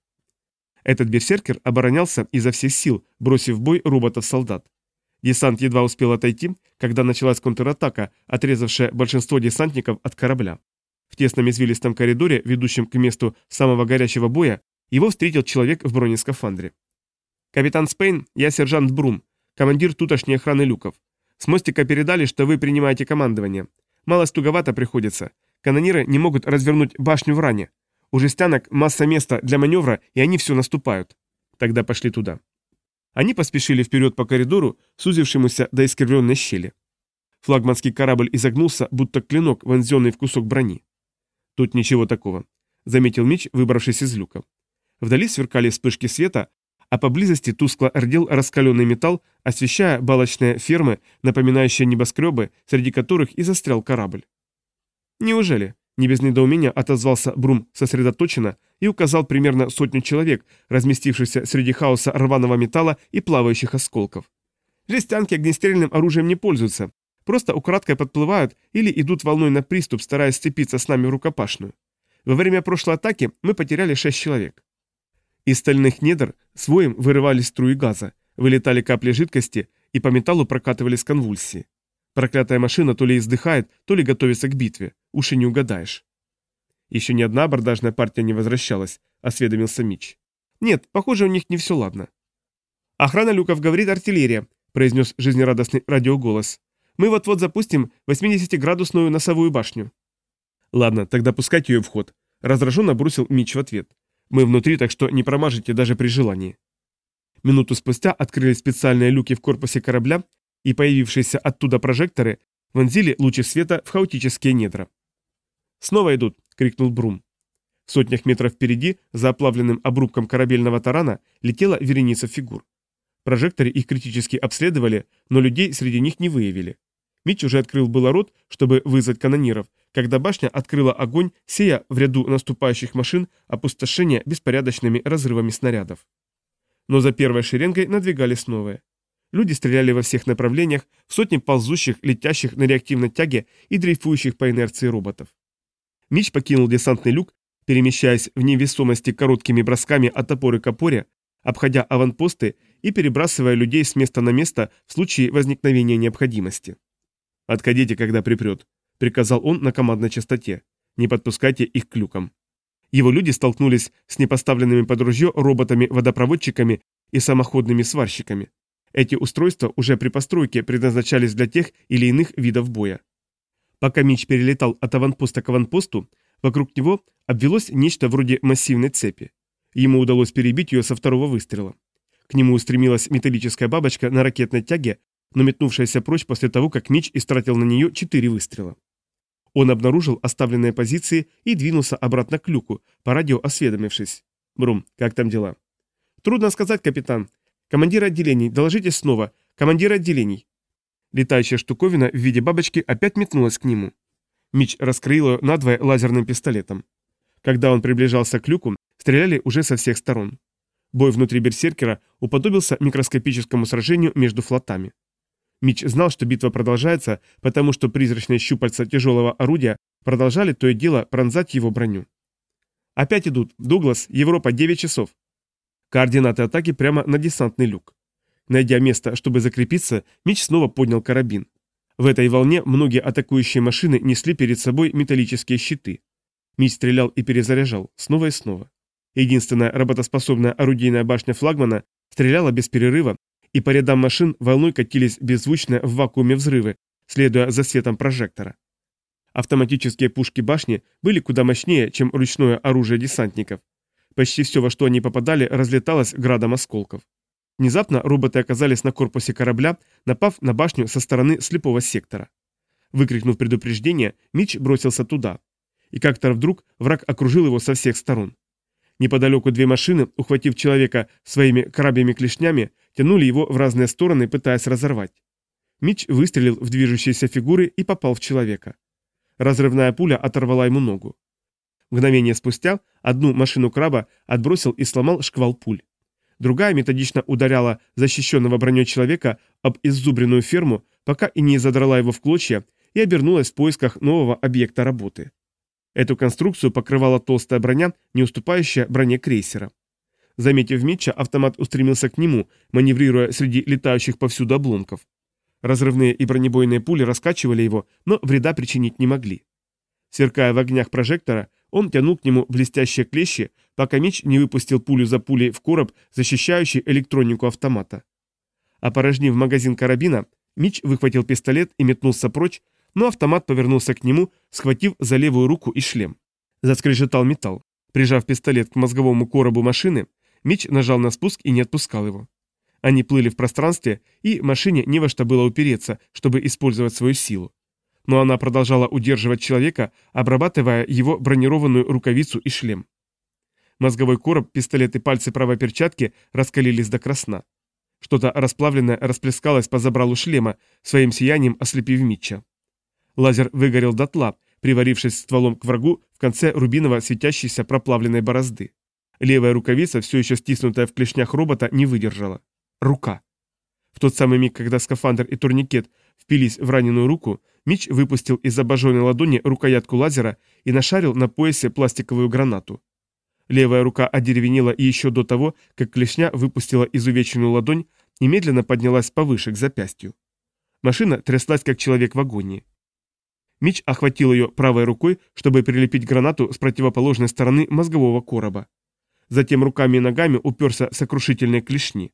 Этот берсеркер оборонялся изо всех сил, бросив в бой роботов-солдат. Десант едва успел отойти, когда началась контратака, отрезавшая большинство десантников от корабля. В тесном извилистом коридоре, ведущем к месту самого горячего боя, его встретил человек в бронескафандре. «Капитан Спейн, я сержант Брум, командир тутошней охраны люков. С мостика передали, что вы принимаете командование. Мало стуговато приходится. Канониры не могут развернуть башню в ране. У жестянок масса места для маневра, и они все наступают. Тогда пошли туда. Они поспешили вперед по коридору, сузившемуся до искривленной щели. Флагманский корабль изогнулся, будто клинок, вонзенный в кусок брони. Тут ничего такого, заметил Мич, выбравшись из люка. Вдали сверкали вспышки света, а поблизости тускло рдел раскаленный металл, освещая балочные фермы, напоминающие небоскребы, среди которых и застрял корабль. «Неужели?» – не без недоумения отозвался Брум сосредоточенно и указал примерно сотню человек, разместившихся среди хаоса рваного металла и плавающих осколков. «Жестянки огнестрельным оружием не пользуются, просто украдкой подплывают или идут волной на приступ, стараясь сцепиться с нами в рукопашную. Во время прошлой атаки мы потеряли шесть человек. Из стальных недр с воем вырывались струи газа, вылетали капли жидкости и по металлу прокатывались конвульсии. Проклятая машина то ли издыхает, то ли готовится к битве, уж и не угадаешь. Еще ни одна абордажная партия не возвращалась, осведомился Мич. Нет, похоже, у них не все ладно. Охрана люков говорит артиллерия, произнес жизнерадостный радиоголос. Мы вот-вот запустим 80-градусную носовую башню. Ладно, тогда пускайте ее в ход. Раздраженно бросил Мич в ответ. Мы внутри, так что не промажете даже при желании. Минуту спустя открылись специальные люки в корпусе корабля, и появившиеся оттуда прожекторы вонзили лучи света в хаотические недра. «Снова идут!» — крикнул Брум. В сотнях метров впереди, за оплавленным обрубком корабельного тарана, летела вереница фигур. Прожекторы их критически обследовали, но людей среди них не выявили. Мич уже открыл было рот, чтобы вызвать канониров, когда башня открыла огонь, сея в ряду наступающих машин опустошение беспорядочными разрывами снарядов. Но за первой шеренгой надвигались новые. Люди стреляли во всех направлениях, в сотни ползущих, летящих на реактивной тяге и дрейфующих по инерции роботов. Мич покинул десантный люк, перемещаясь в невесомости короткими бросками от опоры к опоре, обходя аванпосты и перебрасывая людей с места на место в случае возникновения необходимости. «Отходите, когда припрет», приказал он на командной частоте. Не подпускайте их к люкам. Его люди столкнулись с непоставленными под ружье роботами-водопроводчиками и самоходными сварщиками. Эти устройства уже при постройке предназначались для тех или иных видов боя. Пока Мич перелетал от аванпоста к аванпосту, вокруг него обвелось нечто вроде массивной цепи. Ему удалось перебить ее со второго выстрела. К нему устремилась металлическая бабочка на ракетной тяге, но метнувшаяся прочь после того, как Мич истратил на нее четыре выстрела. Он обнаружил оставленные позиции и двинулся обратно к люку, по радио осведомившись. «Брум, как там дела?» «Трудно сказать, капитан. Командир отделений, доложите снова. Командир отделений». Летающая штуковина в виде бабочки опять метнулась к нему. Мич раскрыл ее надвое лазерным пистолетом. Когда он приближался к люку, стреляли уже со всех сторон. Бой внутри берсеркера уподобился микроскопическому сражению между флотами. Мич знал, что битва продолжается, потому что призрачные щупальца тяжелого орудия продолжали то и дело пронзать его броню. Опять идут. Дуглас, Европа, 9 часов. Координаты атаки прямо на десантный люк. Найдя место, чтобы закрепиться, Мич снова поднял карабин. В этой волне многие атакующие машины несли перед собой металлические щиты. Мич стрелял и перезаряжал, снова и снова. Единственная работоспособная орудийная башня флагмана стреляла без перерыва, и по рядам машин волной катились беззвучно в вакууме взрывы, следуя за светом прожектора. Автоматические пушки башни были куда мощнее, чем ручное оружие десантников. Почти все, во что они попадали, разлеталось градом осколков. Внезапно роботы оказались на корпусе корабля, напав на башню со стороны слепого сектора. Выкрикнув предупреждение, Мич бросился туда. И как-то вдруг враг окружил его со всех сторон. Неподалеку две машины, ухватив человека своими крабьими клешнями, тянули его в разные стороны, пытаясь разорвать. Мич выстрелил в движущиеся фигуры и попал в человека. Разрывная пуля оторвала ему ногу. Мгновение спустя одну машину краба отбросил и сломал шквал пуль. Другая методично ударяла защищенного броней человека об иззубренную ферму, пока и не задрала его в клочья и обернулась в поисках нового объекта работы. Эту конструкцию покрывала толстая броня, не уступающая броне крейсера. Заметив Митча, автомат устремился к нему, маневрируя среди летающих повсюду обломков. Разрывные и бронебойные пули раскачивали его, но вреда причинить не могли. Сверкая в огнях прожектора, он тянул к нему блестящие клещи, пока меч не выпустил пулю за пулей в короб, защищающий электронику автомата. Опорожнив магазин карабина, Мич выхватил пистолет и метнулся прочь, но автомат повернулся к нему, схватив за левую руку и шлем. Заскрежетал металл. Прижав пистолет к мозговому коробу машины, Мич нажал на спуск и не отпускал его. Они плыли в пространстве, и машине не во что было упереться, чтобы использовать свою силу но она продолжала удерживать человека, обрабатывая его бронированную рукавицу и шлем. Мозговой короб, пистолет и пальцы правой перчатки раскалились до красна. Что-то расплавленное расплескалось по забралу шлема, своим сиянием ослепив Митча. Лазер выгорел дотла, приварившись стволом к врагу в конце рубиново светящейся проплавленной борозды. Левая рукавица, все еще стиснутая в клешнях робота, не выдержала. Рука. В тот самый миг, когда скафандр и турникет впились в раненую руку, Мич выпустил из обожженной ладони рукоятку лазера и нашарил на поясе пластиковую гранату. Левая рука одеревенела еще до того, как клешня выпустила изувеченную ладонь и медленно поднялась повыше к запястью. Машина тряслась, как человек в агонии. Мич охватил ее правой рукой, чтобы прилепить гранату с противоположной стороны мозгового короба. Затем руками и ногами уперся в сокрушительные клешни.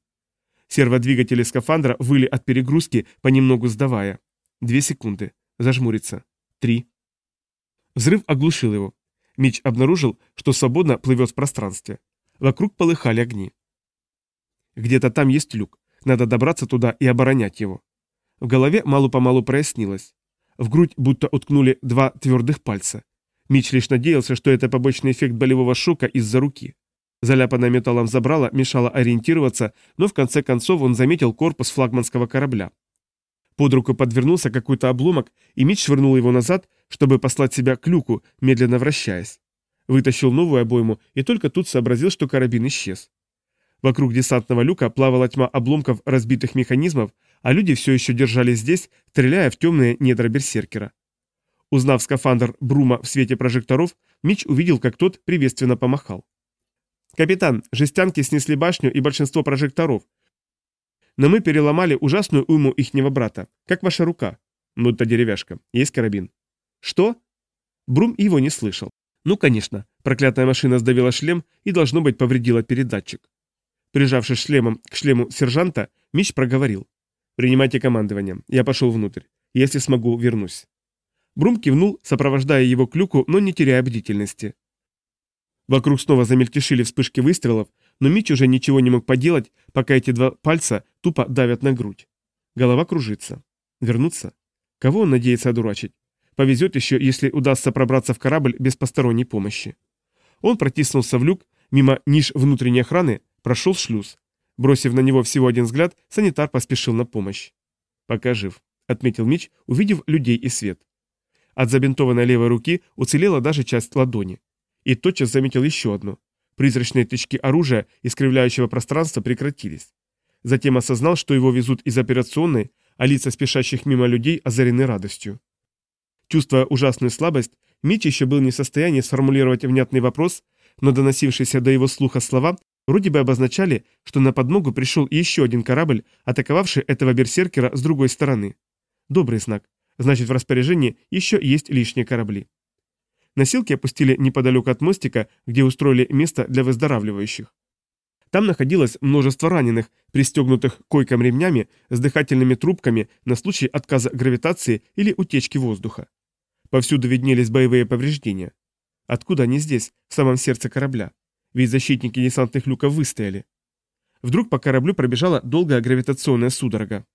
Серводвигатели скафандра выли от перегрузки, понемногу сдавая. Две секунды. Зажмуриться. Три. Взрыв оглушил его. Мич обнаружил, что свободно плывет в пространстве. Вокруг полыхали огни. Где-то там есть люк. Надо добраться туда и оборонять его. В голове мало-помалу прояснилось. В грудь будто уткнули два твердых пальца. Мич лишь надеялся, что это побочный эффект болевого шока из-за руки. Заляпанная металлом забрала мешала ориентироваться, но в конце концов он заметил корпус флагманского корабля. Под руку подвернулся какой-то обломок, и Мич швырнул его назад, чтобы послать себя к люку, медленно вращаясь. Вытащил новую обойму и только тут сообразил, что карабин исчез. Вокруг десантного люка плавала тьма обломков разбитых механизмов, а люди все еще держались здесь, стреляя в темные недра берсеркера. Узнав скафандр Брума в свете прожекторов, Мич увидел, как тот приветственно помахал. «Капитан, жестянки снесли башню и большинство прожекторов. Но мы переломали ужасную уйму ихнего брата. Как ваша рука?» «Ну-то деревяшка. Есть карабин». «Что?» Брум его не слышал. «Ну, конечно. Проклятая машина сдавила шлем и, должно быть, повредила передатчик». Прижавшись шлемом к шлему сержанта, Мич проговорил. «Принимайте командование. Я пошел внутрь. Если смогу, вернусь». Брум кивнул, сопровождая его к люку, но не теряя бдительности. Вокруг снова замельтешили вспышки выстрелов, но Мич уже ничего не мог поделать, пока эти два пальца тупо давят на грудь. Голова кружится. Вернуться? Кого он надеется одурачить? Повезет еще, если удастся пробраться в корабль без посторонней помощи. Он протиснулся в люк, мимо ниш внутренней охраны, прошел шлюз. Бросив на него всего один взгляд, санитар поспешил на помощь. «Пока жив», — отметил Мич, увидев людей и свет. От забинтованной левой руки уцелела даже часть ладони и тотчас заметил еще одну. Призрачные тычки оружия, искривляющего пространство, прекратились. Затем осознал, что его везут из операционной, а лица спешащих мимо людей озарены радостью. Чувствуя ужасную слабость, Мич еще был не в состоянии сформулировать внятный вопрос, но доносившиеся до его слуха слова вроде бы обозначали, что на подмогу пришел еще один корабль, атаковавший этого берсеркера с другой стороны. Добрый знак. Значит, в распоряжении еще есть лишние корабли. Носилки опустили неподалеку от мостика, где устроили место для выздоравливающих. Там находилось множество раненых, пристегнутых койкам ремнями с дыхательными трубками на случай отказа гравитации или утечки воздуха. Повсюду виднелись боевые повреждения. Откуда они здесь, в самом сердце корабля? Ведь защитники десантных люков выстояли. Вдруг по кораблю пробежала долгая гравитационная судорога.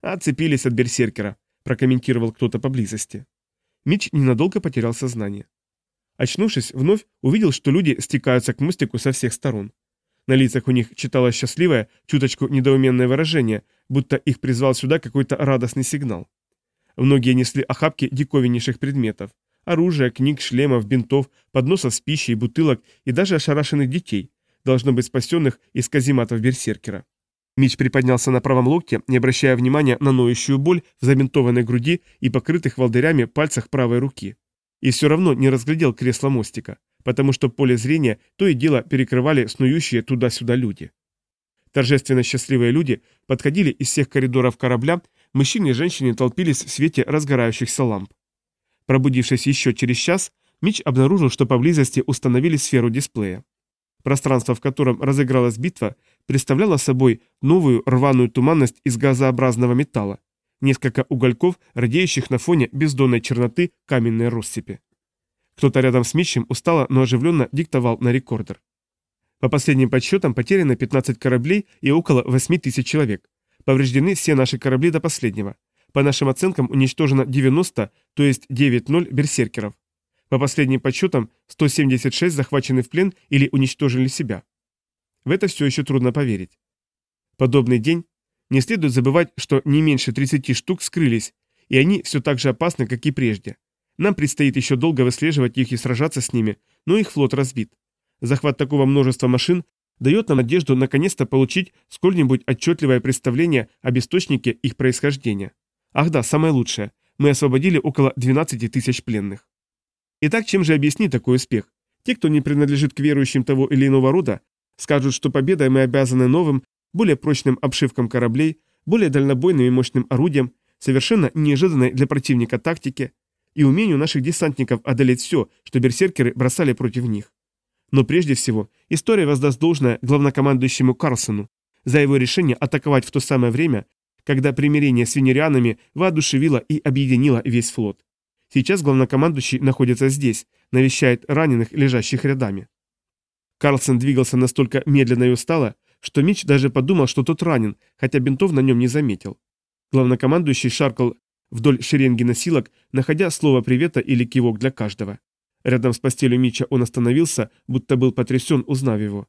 «Отцепились от берсеркера», – прокомментировал кто-то поблизости. Мич ненадолго потерял сознание. Очнувшись, вновь увидел, что люди стекаются к мостику со всех сторон. На лицах у них читалось счастливое, чуточку недоуменное выражение, будто их призвал сюда какой-то радостный сигнал. Многие несли охапки диковиннейших предметов. Оружия, книг, шлемов, бинтов, подносов с пищей, бутылок и даже ошарашенных детей, должно быть спасенных из казематов берсеркера. Мич приподнялся на правом локте, не обращая внимания на ноющую боль в забинтованной груди и покрытых волдырями пальцах правой руки. И все равно не разглядел кресло мостика, потому что поле зрения то и дело перекрывали снующие туда-сюда люди. Торжественно счастливые люди подходили из всех коридоров корабля, мужчины и женщины толпились в свете разгорающихся ламп. Пробудившись еще через час, Мич обнаружил, что поблизости установили сферу дисплея. Пространство, в котором разыгралась битва, представляло собой новую рваную туманность из газообразного металла, несколько угольков, радеющих на фоне бездонной черноты каменной россыпи. Кто-то рядом с Митчем устало, но оживленно диктовал на рекордер. По последним подсчетам потеряно 15 кораблей и около 8 тысяч человек. Повреждены все наши корабли до последнего. По нашим оценкам уничтожено 90, то есть 9-0 берсеркеров. По последним подсчетам 176 захвачены в плен или уничтожили себя. В это все еще трудно поверить. Подобный день не следует забывать, что не меньше 30 штук скрылись, и они все так же опасны, как и прежде. Нам предстоит еще долго выслеживать их и сражаться с ними, но их флот разбит. Захват такого множества машин дает нам надежду наконец-то получить сколь-нибудь отчетливое представление об источнике их происхождения. Ах да, самое лучшее. Мы освободили около 12 тысяч пленных. Итак, чем же объяснить такой успех? Те, кто не принадлежит к верующим того или иного рода, скажут, что победой мы обязаны новым, более прочным обшивкам кораблей, более дальнобойным и мощным орудиям, совершенно неожиданной для противника тактике и умению наших десантников одолеть все, что берсеркеры бросали против них. Но прежде всего, история воздаст должное главнокомандующему Карлсону за его решение атаковать в то самое время, когда примирение с венерианами воодушевило и объединило весь флот. Сейчас главнокомандующий находится здесь, навещает раненых, лежащих рядами. Карлсон двигался настолько медленно и устало, что Мич даже подумал, что тот ранен, хотя бинтов на нем не заметил. Главнокомандующий шаркал вдоль шеренги носилок, находя слово привета или кивок для каждого. Рядом с постелью Мича он остановился, будто был потрясен, узнав его.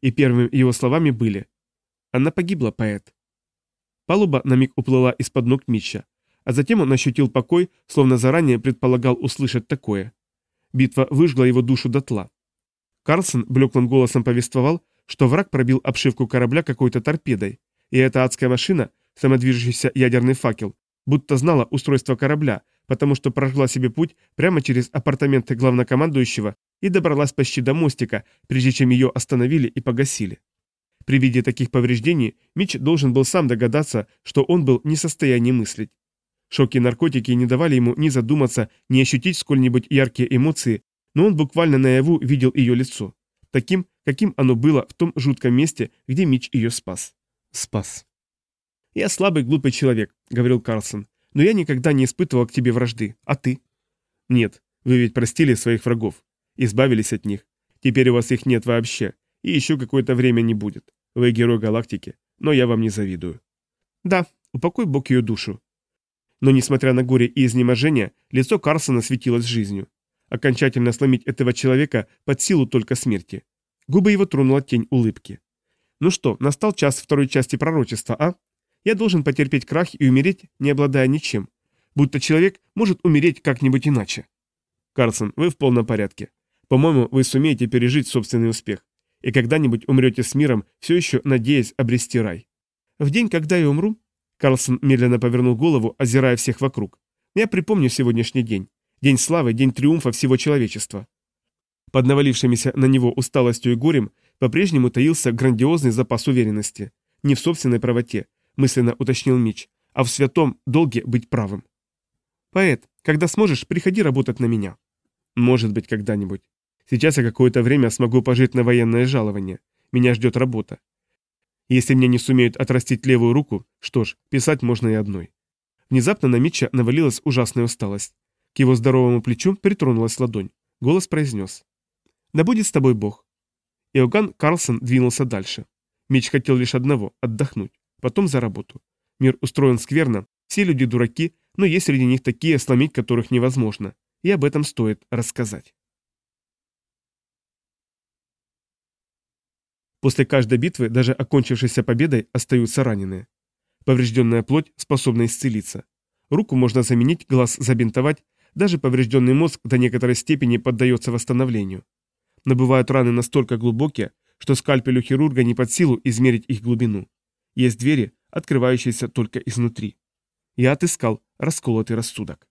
И первыми его словами были «Она погибла, поэт». Палуба на миг уплыла из-под ног Митча, а затем он ощутил покой, словно заранее предполагал услышать такое. Битва выжгла его душу дотла. Карлсон блеклым голосом повествовал, что враг пробил обшивку корабля какой-то торпедой, и эта адская машина, самодвижущийся ядерный факел, будто знала устройство корабля, потому что прожгла себе путь прямо через апартаменты главнокомандующего и добралась почти до мостика, прежде чем ее остановили и погасили. При виде таких повреждений Мич должен был сам догадаться, что он был не в состоянии мыслить. Шоки и наркотики не давали ему ни задуматься, ни ощутить сколь-нибудь яркие эмоции, но он буквально наяву видел ее лицо. Таким, каким оно было в том жутком месте, где Мич ее спас. Спас. «Я слабый, глупый человек», — говорил Карлсон, — «но я никогда не испытывал к тебе вражды. А ты?» «Нет, вы ведь простили своих врагов, избавились от них. Теперь у вас их нет вообще, и еще какое-то время не будет. Вы герой галактики, но я вам не завидую». «Да, упокой Бог ее душу». Но, несмотря на горе и изнеможение, лицо Карлсона светилось жизнью. Окончательно сломить этого человека под силу только смерти. Губы его тронула тень улыбки. «Ну что, настал час второй части пророчества, а?» Я должен потерпеть крах и умереть, не обладая ничем. Будто человек может умереть как-нибудь иначе. Карсон, вы в полном порядке. По-моему, вы сумеете пережить собственный успех. И когда-нибудь умрете с миром, все еще надеясь обрести рай. В день, когда я умру, Карлсон медленно повернул голову, озирая всех вокруг. Я припомню сегодняшний день. День славы, день триумфа всего человечества. Под навалившимися на него усталостью и горем по-прежнему таился грандиозный запас уверенности. Не в собственной правоте, мысленно уточнил Мич, а в святом долге быть правым. Поэт, когда сможешь, приходи работать на меня. Может быть, когда-нибудь. Сейчас я какое-то время смогу пожить на военное жалование. Меня ждет работа. Если мне не сумеют отрастить левую руку, что ж, писать можно и одной. Внезапно на Митча навалилась ужасная усталость. К его здоровому плечу притронулась ладонь. Голос произнес. «Да будет с тобой Бог». Иоганн Карлсон двинулся дальше. Меч хотел лишь одного – отдохнуть потом за работу. Мир устроен скверно, все люди дураки, но есть среди них такие, сломить которых невозможно. И об этом стоит рассказать. После каждой битвы, даже окончившейся победой, остаются раненые. Поврежденная плоть способна исцелиться. Руку можно заменить, глаз забинтовать, даже поврежденный мозг до некоторой степени поддается восстановлению. Но бывают раны настолько глубокие, что скальпелю хирурга не под силу измерить их глубину. Есть двери, открывающиеся только изнутри. Я отыскал расколотый рассудок.